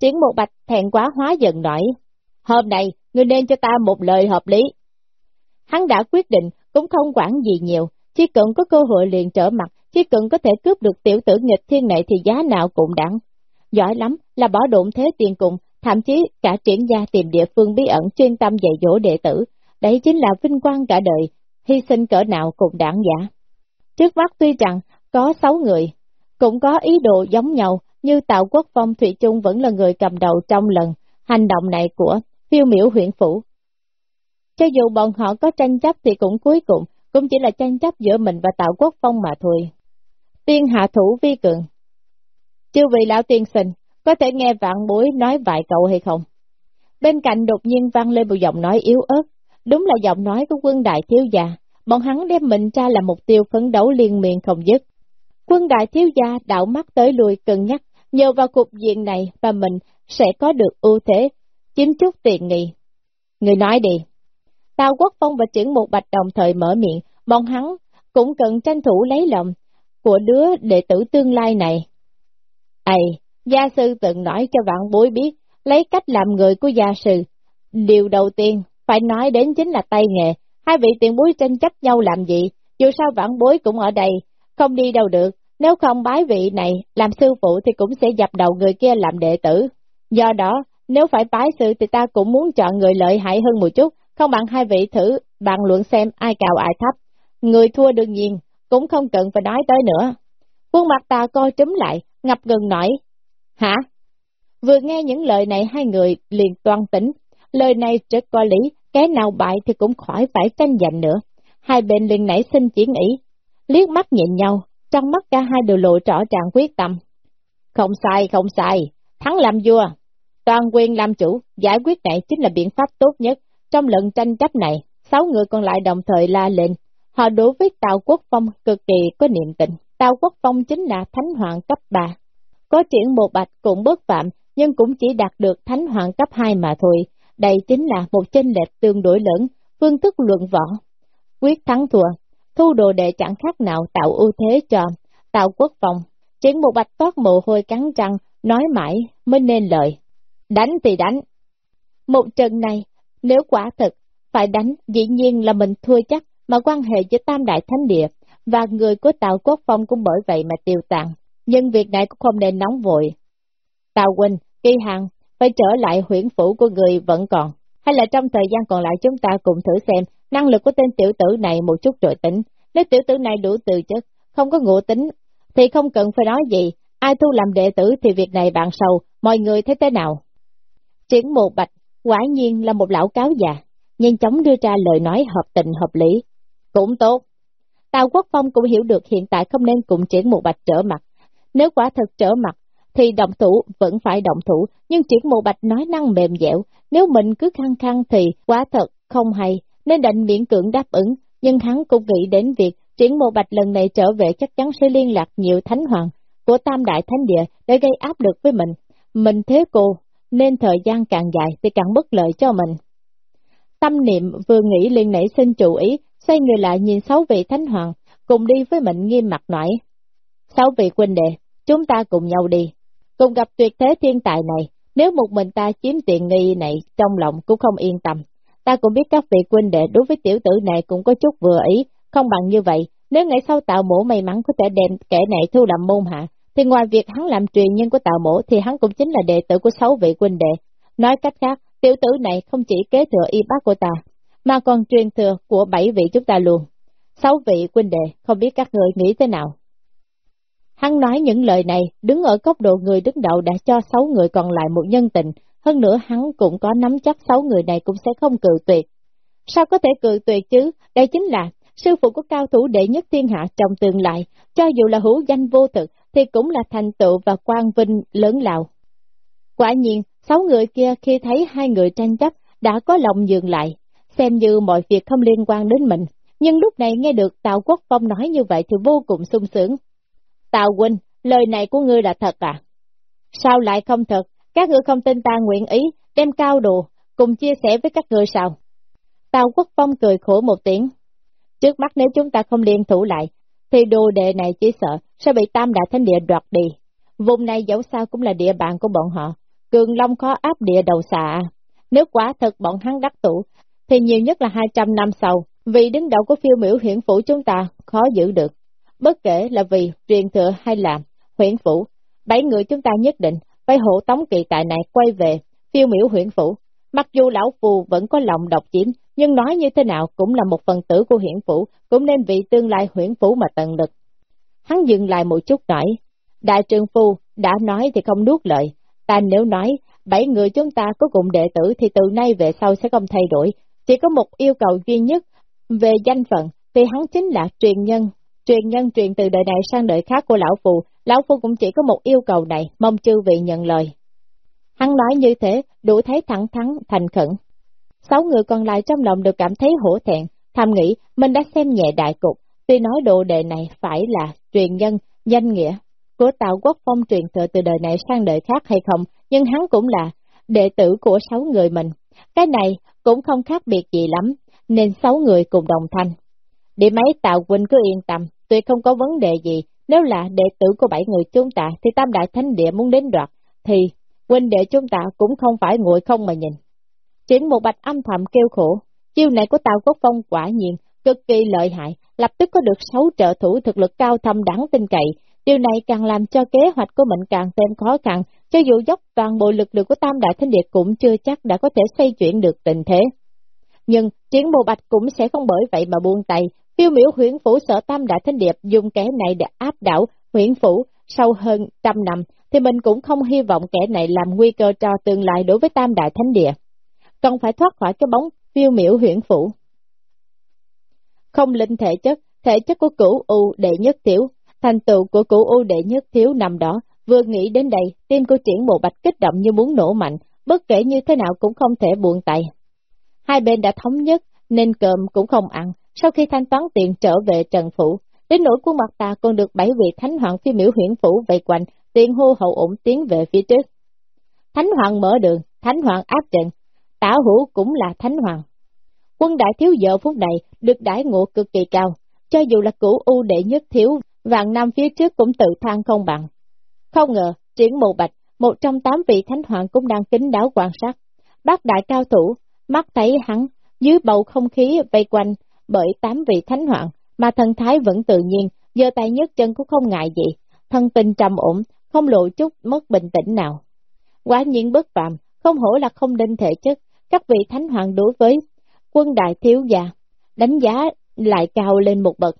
Triển một bạch thẹn quá hóa giận nổi. Hôm nay, ngươi nên cho ta một lời hợp lý. Hắn đã quyết định, cũng không quản gì nhiều, chỉ cần có cơ hội liền trở mặt, chỉ cần có thể cướp được tiểu tử nghịch thiên này thì giá nào cũng đáng. Giỏi lắm là bỏ đụng thế tiền cùng, thậm chí cả triển gia tìm địa phương bí ẩn chuyên tâm dạy dỗ đệ tử. Đấy chính là vinh quang cả đời, hy sinh cỡ nào cũng đáng giả. Trước mắt tuy rằng có sáu người, cũng có ý đồ giống nhau, như Tạo Quốc Phong Thủy Trung vẫn là người cầm đầu trong lần hành động này của phiêu miểu huyện phủ. Cho dù bọn họ có tranh chấp thì cũng cuối cùng, cũng chỉ là tranh chấp giữa mình và Tạo Quốc Phong mà thôi. Tiên hạ thủ vi cường. Chư vị lão tiên sinh, có thể nghe vạn bối nói vài câu hay không? Bên cạnh đột nhiên vang lên một giọng nói yếu ớt, đúng là giọng nói của quân đại thiếu gia, bọn hắn đem mình ra là mục tiêu phấn đấu liên miên không dứt. Quân đại thiếu gia đảo mắt tới lui cân nhắc, nhờ vào cục diện này mà mình sẽ có được ưu thế, chiếm chút tiền nghị. Người nói đi. Tào Quốc Phong và trưởng Một Bạch đồng thời mở miệng, bọn hắn cũng cần tranh thủ lấy lòng của đứa đệ tử tương lai này. Ây, gia sư từng nói cho vạn bối biết, lấy cách làm người của gia sư. Điều đầu tiên, phải nói đến chính là tay nghề, hai vị tiền bối tranh chấp nhau làm gì, dù sao vạn bối cũng ở đây, không đi đâu được, nếu không bái vị này làm sư phụ thì cũng sẽ dập đầu người kia làm đệ tử. Do đó, nếu phải bái sư thì ta cũng muốn chọn người lợi hại hơn một chút, không bằng hai vị thử bàn luận xem ai cao ai thấp. Người thua đương nhiên, cũng không cần phải nói tới nữa. Quân mặt ta co trúm lại, ngập ngừng nói. Hả? Vừa nghe những lời này hai người liền toan tính. Lời này rất có lý, cái nào bại thì cũng khỏi phải tranh giành nữa. Hai bên liền nảy sinh chiến ý. Liếc mắt nhìn nhau, trong mắt cả hai đều lộ rõ ràng quyết tâm. Không sai, không sai, thắng làm vua. Toàn quyền làm chủ, giải quyết này chính là biện pháp tốt nhất. Trong lần tranh chấp này, sáu người còn lại đồng thời la lên. Họ đối với Tào Quốc Phong cực kỳ có niệm tình. Tào Quốc Phong chính là thánh hoàng cấp 3. Có triển một bạch cũng bất phạm, nhưng cũng chỉ đạt được thánh hoàng cấp 2 mà thôi. Đây chính là một chênh lệch tương đối lớn, phương thức luận võ. Quyết thắng thua, thu đồ đệ chẳng khác nào tạo ưu thế cho Tào Quốc Phong. chiến một bạch toát mồ hôi cắn răng, nói mãi mới nên lời. Đánh thì đánh. Một trận này, nếu quả thực, phải đánh, dĩ nhiên là mình thua chắc, mà quan hệ với Tam Đại Thánh Địa, và người của Tào Quốc Phong cũng bởi vậy mà tiêu tàn. Nhưng việc này cũng không nên nóng vội. Tào Huynh, Kỳ Hằng, phải trở lại huyện phủ của người vẫn còn. Hay là trong thời gian còn lại chúng ta cùng thử xem năng lực của tên tiểu tử này một chút rồi tỉnh. Nếu tiểu tử này đủ từ chất, không có ngộ tính, thì không cần phải nói gì. Ai thu làm đệ tử thì việc này bạn sâu, mọi người thấy thế nào? Triển một bạch, quả nhiên là một lão cáo già, nhanh chóng đưa ra lời nói hợp tình hợp lý. Cũng tốt. Tào Quốc Phong cũng hiểu được hiện tại không nên cùng triển một bạch trở mặt. Nếu quả thật trở mặt, thì động thủ vẫn phải động thủ, nhưng triển một bạch nói năng mềm dẻo, nếu mình cứ khăng khăng thì quả thật không hay, nên định miễn cưỡng đáp ứng, nhưng hắn cũng nghĩ đến việc triển mộ bạch lần này trở về chắc chắn sẽ liên lạc nhiều thánh hoàng của tam đại thánh địa để gây áp lực với mình. Mình thế cô, nên thời gian càng dài thì càng bất lợi cho mình. Tâm niệm vừa nghĩ liền nảy sinh chủ ý, xoay người lại nhìn sáu vị thánh hoàng, cùng đi với mình nghiêm mặt nói. Sáu vị huynh đệ, chúng ta cùng nhau đi, cùng gặp tuyệt thế thiên tài này, nếu một mình ta chiếm tiện nghi này trong lòng cũng không yên tâm. Ta cũng biết các vị huynh đệ đối với tiểu tử này cũng có chút vừa ý, không bằng như vậy, nếu ngày sau tạo mổ may mắn có thể đem kẻ này thu làm môn hạ, thì ngoài việc hắn làm truyền nhân của tạo mổ thì hắn cũng chính là đệ tử của sáu vị huynh đệ. Nói cách khác, tiểu tử này không chỉ kế thừa y bác của ta, mà còn truyền thừa của bảy vị chúng ta luôn. Sáu vị huynh đệ, không biết các người nghĩ thế nào? Hắn nói những lời này, đứng ở góc độ người đứng đầu đã cho sáu người còn lại một nhân tình, hơn nữa hắn cũng có nắm chắc sáu người này cũng sẽ không cự tuyệt. Sao có thể cự tuyệt chứ? Đây chính là sư phụ của cao thủ đệ nhất thiên hạ trong tương lai, cho dù là hữu danh vô thực, thì cũng là thành tựu và quang vinh lớn lão. Quả nhiên, sáu người kia khi thấy hai người tranh chấp, đã có lòng dừng lại, xem như mọi việc không liên quan đến mình, nhưng lúc này nghe được Tào Quốc Phong nói như vậy thì vô cùng sung sướng. Tào huynh, lời này của ngươi là thật à? Sao lại không thật? Các ngươi không tin ta nguyện ý, đem cao đồ, cùng chia sẻ với các ngươi sao? Tào Quốc Phong cười khổ một tiếng. Trước mắt nếu chúng ta không liên thủ lại, thì đồ đệ này chỉ sợ sẽ bị tam đại thánh địa đoạt đi. Vùng này dẫu sao cũng là địa bàn của bọn họ, cường long khó áp địa đầu xạ. Nếu quả thật bọn hắn đắc tụ, thì nhiều nhất là 200 năm sau, vì đứng đầu của phiêu miểu huyện phủ chúng ta khó giữ được. Bất kể là vì truyền thừa hay là huyện phủ, bảy người chúng ta nhất định phải hộ tống kỳ tại này quay về phiêu miểu huyện phủ. Mặc dù lão phù vẫn có lòng độc chiếm, nhưng nói như thế nào cũng là một phần tử của huyện phủ, cũng nên vì tương lai huyện phủ mà tận lực. Hắn dừng lại một chút nói, đại trường phu đã nói thì không nuốt lời ta nếu nói bảy người chúng ta có cùng đệ tử thì từ nay về sau sẽ không thay đổi, chỉ có một yêu cầu duy nhất về danh phận thì hắn chính là truyền nhân, truyền nhân truyền từ đời này sang đời khác của lão phù, lão phu cũng chỉ có một yêu cầu này, mong chư vị nhận lời. Hắn nói như thế, đủ thấy thẳng thắn, thành khẩn. Sáu người còn lại trong lòng đều cảm thấy hổ thẹn, tham nghĩ mình đã xem nhẹ đại cục, tuy nói đồ đề này phải là truyền nhân, danh nghĩa của tạo Quốc Phong truyền thừa từ đời này sang đời khác hay không, nhưng hắn cũng là đệ tử của sáu người mình. Cái này cũng không khác biệt gì lắm, nên sáu người cùng đồng thanh. Điểm ấy tạo huynh cứ yên tâm, tuy không có vấn đề gì, nếu là đệ tử của bảy người chúng ta thì Tam Đại Thánh Địa muốn đến đoạt, thì huynh đệ chúng ta cũng không phải ngồi không mà nhìn. Triển một bạch âm thầm kêu khổ, chiêu này của Tào Quốc Phong quả nhiên cực kỳ lợi hại, lập tức có được sáu trợ thủ thực lực cao thâm đáng tin cậy. Điều này càng làm cho kế hoạch của mình càng thêm khó khăn, cho dù dốc toàn bộ lực lượng của Tam Đại Thánh Địa cũng chưa chắc đã có thể xoay chuyển được tình thế. Nhưng chiến bộ bạch cũng sẽ không bởi vậy mà buông tay, phiêu miểu huyện phủ sở Tam Đại Thánh điệp dùng kẻ này để áp đảo huyện phủ sau hơn trăm năm, thì mình cũng không hy vọng kẻ này làm nguy cơ cho tương lai đối với Tam Đại Thánh Địa. Cần phải thoát khỏi cái bóng phiêu miểu huyện phủ. Không linh thể chất, thể chất của cửu U đệ nhất thiếu, thành tựu của cửu U đệ nhất thiếu nằm đó, vừa nghĩ đến đây, tim của triển bộ bạch kích động như muốn nổ mạnh, bất kể như thế nào cũng không thể buồn tay. Hai bên đã thống nhất, nên cơm cũng không ăn, sau khi thanh toán tiền trở về Trần Phủ, đến nỗi của mặt ta còn được bảy vị thánh hoàng phi miểu huyện phủ vây quanh, tiền hô hậu ủng tiến về phía trước. Thánh hoàng mở đường, thánh hoàng áp trận, tả hữu cũng là thánh hoàng. Quân đại thiếu giờ phút này được đãi ngộ cực kỳ cao, cho dù là cửu ưu đệ nhất thiếu, vạn năm phía trước cũng tự than không bằng. Không ngờ, triển mù bạch, một trong tám vị thánh hoàng cũng đang kính đáo quan sát. Bác đại cao thủ, mắt thấy hắn, dưới bầu không khí vây quanh bởi tám vị thánh hoàng, mà thần thái vẫn tự nhiên, giơ tay nhấc chân cũng không ngại gì, thân tình trầm ổn, không lộ chút mất bình tĩnh nào. Quả nhiên bất phạm, không hổ là không đinh thể chất, các vị thánh hoàng đối với quân đại thiếu gia, đánh giá lại cao lên một bậc.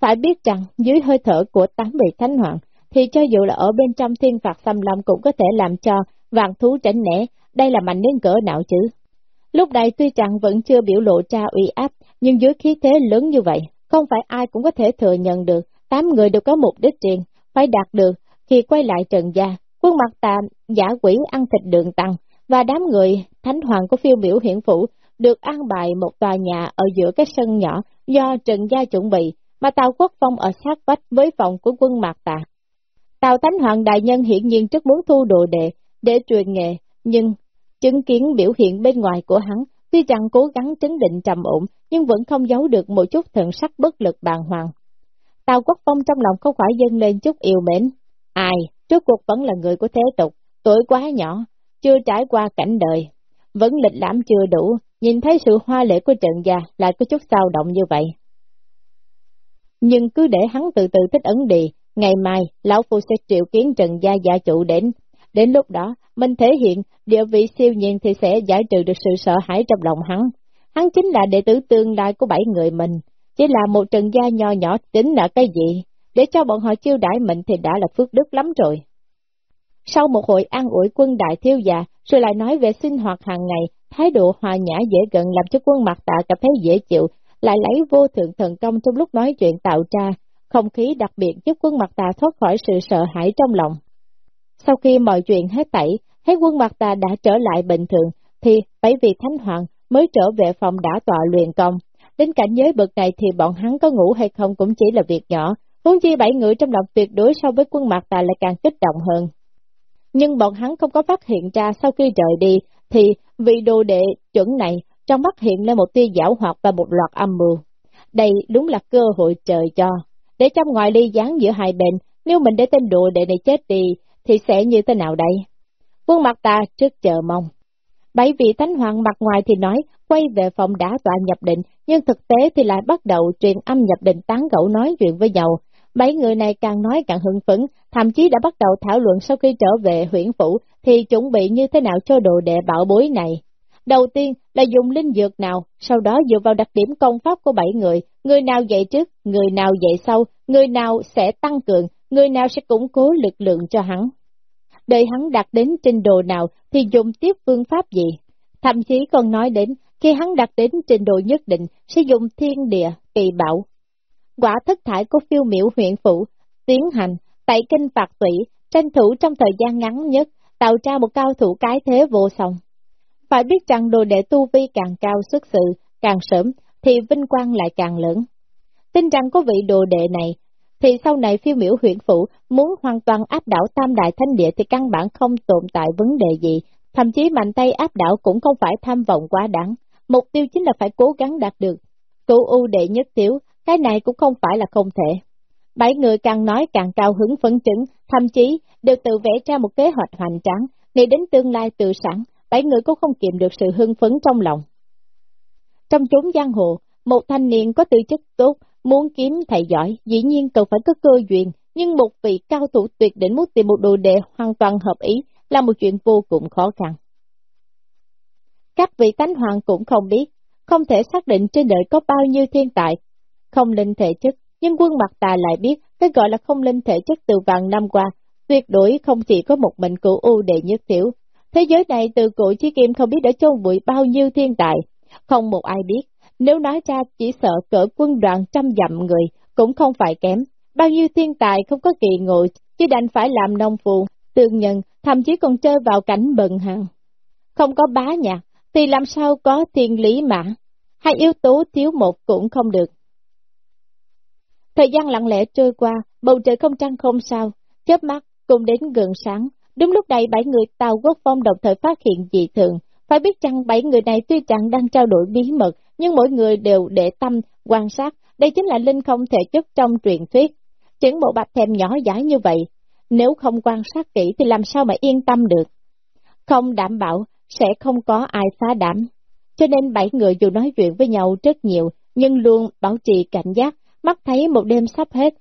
Phải biết rằng, dưới hơi thở của tám vị thánh hoàng, thì cho dù là ở bên trong thiên phạt xâm lâm cũng có thể làm cho vàng thú tránh nẻ, đây là mạnh đến cỡ nào chứ. Lúc này tuy chẳng vẫn chưa biểu lộ ra uy áp, nhưng dưới khí thế lớn như vậy, không phải ai cũng có thể thừa nhận được, tám người đều có mục đích riêng, phải đạt được, khi quay lại trần gia, quân mặt tạm, giả quỷ ăn thịt đường tăng, và đám người thánh hoàng của phiêu biểu hiển phủ được an bài một tòa nhà ở giữa cái sân nhỏ do Trần Gia chuẩn bị, mà Tàu Quốc Phong ở sát vách với phòng của quân Mạc Tà. Tàu Thánh Hoàng Đại Nhân hiển nhiên rất muốn thu đồ đệ để truyền nghề, nhưng chứng kiến biểu hiện bên ngoài của hắn, tuy rằng cố gắng chấn định trầm ổn, nhưng vẫn không giấu được một chút thần sắc bất lực bàng hoàng. Tào Quốc Phong trong lòng không khỏi dâng lên chút yêu mến. Ai, trước cuộc vẫn là người của thế tục, tuổi quá nhỏ, chưa trải qua cảnh đời, vẫn lịch lãm chưa đủ, nhìn thấy sự hoa lệ của trận gia lại có chút sao động như vậy. Nhưng cứ để hắn từ từ thích ấn đi, ngày mai lão phu sẽ triệu kiến trần gia gia chủ đến. Đến lúc đó, mình thể hiện địa vị siêu nhiên thì sẽ giải trừ được sự sợ hãi trong lòng hắn. Hắn chính là đệ tử tương lai của bảy người mình, chỉ là một trần gia nho nhỏ tính là cái gì, để cho bọn họ chiêu đãi mình thì đã là phước đức lắm rồi. Sau một hội an ủi quân đại thiếu già, rồi lại nói về sinh hoạt hàng ngày, thái độ hòa nhã dễ gần làm cho quân mặt tạ cảm thấy dễ chịu, lại lấy vô thượng thần công trong lúc nói chuyện tạo ra, không khí đặc biệt giúp quân mặt tạ thoát khỏi sự sợ hãi trong lòng. Sau khi mọi chuyện hết tẩy, thấy quân mặt tà đã trở lại bình thường, thì bảy vị thánh hoàng mới trở về phòng đã tọa luyện công. Đến cảnh giới bậc này thì bọn hắn có ngủ hay không cũng chỉ là việc nhỏ, huống chi bảy người trong lòng tuyệt đối so với quân mặt tà lại càng kích động hơn. Nhưng bọn hắn không có phát hiện ra sau khi rời đi, thì vị đồ đệ chuẩn này trong mắt hiện lên một tia giảo hoạt và một loạt âm mưu. Đây đúng là cơ hội trời cho. Để trong ngoài ly gián giữa hai bên, nếu mình để tên đồ đệ này chết đi, thì sẽ như thế nào đây? Quân mặt ta trước chờ mong. Bảy vị thánh hoàng mặt ngoài thì nói, quay về phòng đã tọa nhập định, nhưng thực tế thì lại bắt đầu truyền âm nhập định tán gẫu nói chuyện với nhau. Bảy người này càng nói càng hưng phấn, thậm chí đã bắt đầu thảo luận sau khi trở về huyện phủ thì chuẩn bị như thế nào cho đồ đệ bảo bối này. Đầu tiên là dùng linh dược nào, sau đó dựa vào đặc điểm công pháp của bảy người, người nào dạy trước, người nào dạy sau, người nào sẽ tăng cường, người nào sẽ củng cố lực lượng cho hắn. Đợi hắn đạt đến trình độ nào thì dùng tiếp phương pháp gì. Thậm chí còn nói đến, khi hắn đạt đến trình độ nhất định sẽ dùng thiên địa, kỳ bảo. Quả thất thải của phiêu miểu huyện phủ, tiến hành, tại kinh phạt tủy, tranh thủ trong thời gian ngắn nhất, tạo ra một cao thủ cái thế vô song. Phải biết rằng đồ đệ tu vi càng cao xuất sự, càng sớm, thì vinh quang lại càng lớn. Tin rằng có vị đồ đệ này, thì sau này phiêu miểu huyện phủ muốn hoàn toàn áp đảo tam đại thanh địa thì căn bản không tồn tại vấn đề gì, thậm chí mạnh tay áp đảo cũng không phải tham vọng quá đáng. Mục tiêu chính là phải cố gắng đạt được. Cửu ưu đệ nhất tiểu, cái này cũng không phải là không thể. Bảy người càng nói càng cao hứng phấn chấn, thậm chí đều tự vẽ ra một kế hoạch hoành tráng, nghĩ đến tương lai tự sẵn, bảy người cũng không kiềm được sự hưng phấn trong lòng. Trong chúng giang hồ, một thanh niên có tư chất tốt, muốn kiếm thầy giỏi, dĩ nhiên cần phải có cơ duyên, nhưng một vị cao thủ tuyệt đỉnh muốn tìm một đồ đệ hoàn toàn hợp ý là một chuyện vô cùng khó khăn. Các vị tánh hoàng cũng không biết, không thể xác định trên đời có bao nhiêu thiên tài, không linh thể chất, nhưng quân mặt tà lại biết, cái gọi là không linh thể chất từ vàng năm qua, tuyệt đối không chỉ có một mình cụ ưu đệ nhất tiểu. Thế giới này từ cổ chí kim không biết đã chôn bụi bao nhiêu thiên tài, không một ai biết, nếu nói ra chỉ sợ cỡ quân đoàn trăm dặm người, cũng không phải kém, bao nhiêu thiên tài không có kỳ ngộ, chỉ đành phải làm nông phụ, tương nhân, thậm chí còn chơi vào cảnh bận hằng. Không có bá nhạc, thì làm sao có thiên lý mã, hai yếu tố thiếu một cũng không được. Thời gian lặng lẽ trôi qua, bầu trời không trăng không sao, chớp mắt cũng đến gần sáng. Đúng lúc này bảy người Tàu Quốc Phong đồng thời phát hiện dị thường. Phải biết rằng bảy người này tuy chẳng đang trao đổi bí mật, nhưng mỗi người đều để tâm, quan sát. Đây chính là linh không thể chất trong truyền thuyết. Triển bộ bạch thèm nhỏ giải như vậy, nếu không quan sát kỹ thì làm sao mà yên tâm được. Không đảm bảo, sẽ không có ai phá đảm. Cho nên bảy người dù nói chuyện với nhau rất nhiều, nhưng luôn bảo trì cảnh giác, mắt thấy một đêm sắp hết,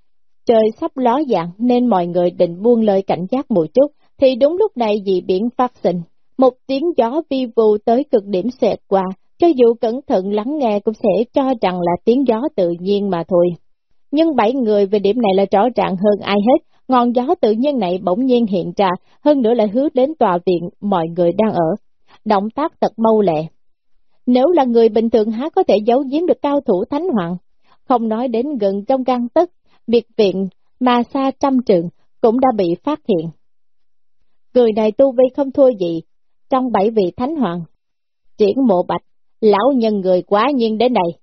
trời sắp ló dạng nên mọi người định buông lời cảnh giác một chút, thì đúng lúc này dị biển phát sinh. Một tiếng gió vi vu tới cực điểm xẹt qua, cho dù cẩn thận lắng nghe cũng sẽ cho rằng là tiếng gió tự nhiên mà thôi. Nhưng bảy người về điểm này là rõ ràng hơn ai hết, ngọn gió tự nhiên này bỗng nhiên hiện ra, hơn nữa lại hứa đến tòa viện mọi người đang ở. Động tác thật mau lẹ. Nếu là người bình thường há có thể giấu giếm được cao thủ thánh hoàng, không nói đến gần trong gan tức, biệt viện mà xa trăm trường cũng đã bị phát hiện. Người này tu vi không thua gì, trong bảy vị thánh hoàng. Triển mộ bạch, lão nhân người quá nhiên đến đây.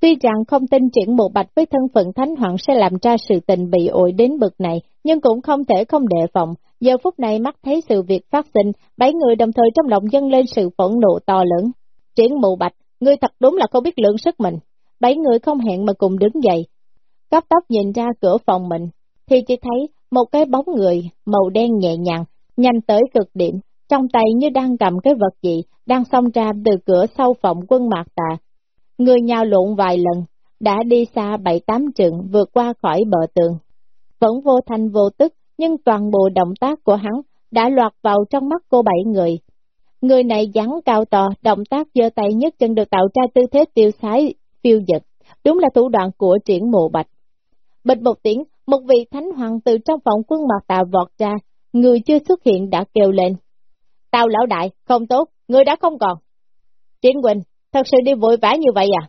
Tuy rằng không tin triển mộ bạch với thân phận thánh hoàng sẽ làm ra sự tình bị ổi đến bực này, nhưng cũng không thể không đề phòng. Giờ phút này mắt thấy sự việc phát sinh, bảy người đồng thời trong lòng dâng lên sự phẫn nộ to lớn. Triển mộ bạch, ngươi thật đúng là không biết lượng sức mình. Bảy người không hẹn mà cùng đứng dậy. Cấp tóc nhìn ra cửa phòng mình, thì chỉ thấy một cái bóng người màu đen nhẹ nhàng, nhanh tới cực điểm, trong tay như đang cầm cái vật gì, đang xông ra từ cửa sau phòng quân mạc tà. Người nhào lộn vài lần, đã đi xa bảy tám trượng vượt qua khỏi bờ tường. Vẫn vô thanh vô tức, nhưng toàn bộ động tác của hắn đã loạt vào trong mắt cô bảy người. Người này dáng cao to, động tác giơ tay nhất chân được tạo ra tư thế tiêu sái, phiêu dật. Đúng là thủ đoạn của triển mộ bạch. Bịch một tiếng, một vị thánh hoàng từ trong phòng quân mạc tà vọt ra, người chưa xuất hiện đã kêu lên. Tao lão đại, không tốt, người đã không còn. Triển Quỳnh, thật sự đi vội vã như vậy à?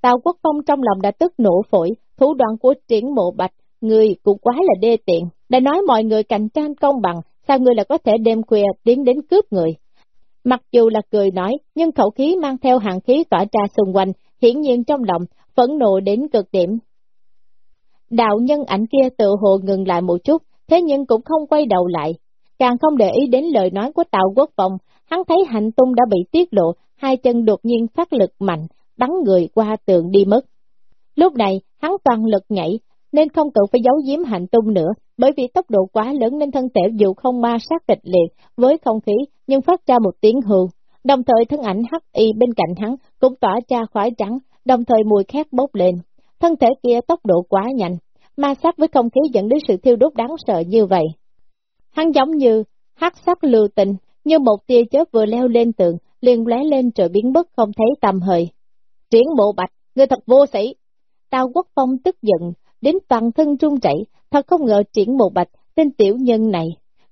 Tào Quốc Phong trong lòng đã tức nổ phổi, thủ đoạn của triển mộ bạch, người cũng quá là đê tiện. Đã nói mọi người cạnh tranh công bằng, sao người lại có thể đêm khuya tiến đến cướp người? Mặc dù là cười nói, nhưng khẩu khí mang theo hàng khí tỏa ra xung quanh, hiển nhiên trong lòng, phẫn nộ đến cực điểm. Đạo nhân ảnh kia tự hồ ngừng lại một chút, thế nhưng cũng không quay đầu lại, càng không để ý đến lời nói của Tào Quốc Phong, hắn thấy hành tung đã bị tiết lộ, hai chân đột nhiên phát lực mạnh, bắn người qua tường đi mất. Lúc này, hắn toàn lực nhảy, nên không cần phải giấu giếm hành tung nữa, bởi vì tốc độ quá lớn nên thân thể dù không ma sát kịch liệt với không khí, nhưng phát ra một tiếng hù. Đồng thời thân ảnh hắc y bên cạnh hắn cũng tỏa ra khói trắng, đồng thời mùi khét bốc lên. Thân thể kia tốc độ quá nhanh, ma sát với không khí dẫn đến sự thiêu đốt đáng sợ như vậy. Hắn giống như hắc sắc lưu tình, như một tia chớp vừa leo lên tường, liền lóe lên rồi biến mất không thấy tầm hơi. Triển bộ bạch, người thật vô sĩ. Tào quốc phong tức giận, đến toàn thân trung chảy, thật không ngờ triển bộ bạch, tên tiểu nhân này.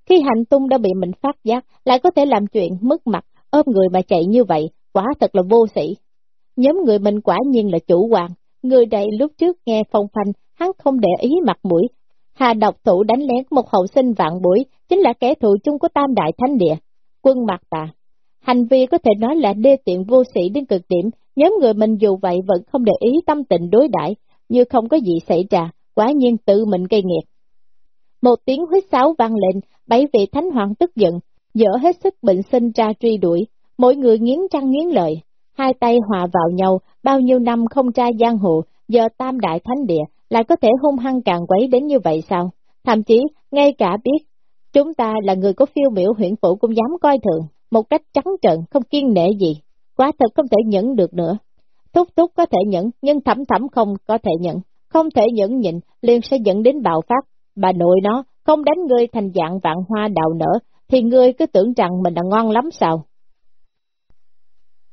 Khi hành tung đã bị mình phát giác, lại có thể làm chuyện mất mặt, ôm người mà chạy như vậy, quả thật là vô sĩ. Nhóm người mình quả nhiên là chủ hoàng, người đây lúc trước nghe phong phanh, hắn không để ý mặt mũi. Hà độc thủ đánh lén một hậu sinh vạn buổi, chính là kẻ thù chung của tam đại thánh địa, quân mặt tà. Hành vi có thể nói là đê tiện vô sĩ đến cực điểm, nhóm người mình dù vậy vẫn không để ý tâm tình đối đãi như không có gì xảy ra, quả nhiên tự mình gây nghiệt. Một tiếng huyết sáo vang lên, bảy vị thánh hoàng tức giận, dỡ hết sức bệnh sinh ra truy đuổi, mỗi người nghiến răng nghiến lợi, hai tay hòa vào nhau, bao nhiêu năm không tra giang hồ, giờ tam đại thánh địa, lại có thể hung hăng càng quấy đến như vậy sao? Thậm chí, ngay cả biết, chúng ta là người có phiêu miểu huyện phụ cũng dám coi thường, một cách trắng trợn, không kiên nể gì, quá thật không thể nhẫn được nữa. Thúc thúc có thể nhẫn, nhưng thẩm thẩm không có thể nhẫn, không thể nhẫn nhịn, liền sẽ dẫn đến bạo phát. Bà nội nó, không đánh ngươi thành dạng vạn hoa đào nở, thì ngươi cứ tưởng rằng mình là ngon lắm sao?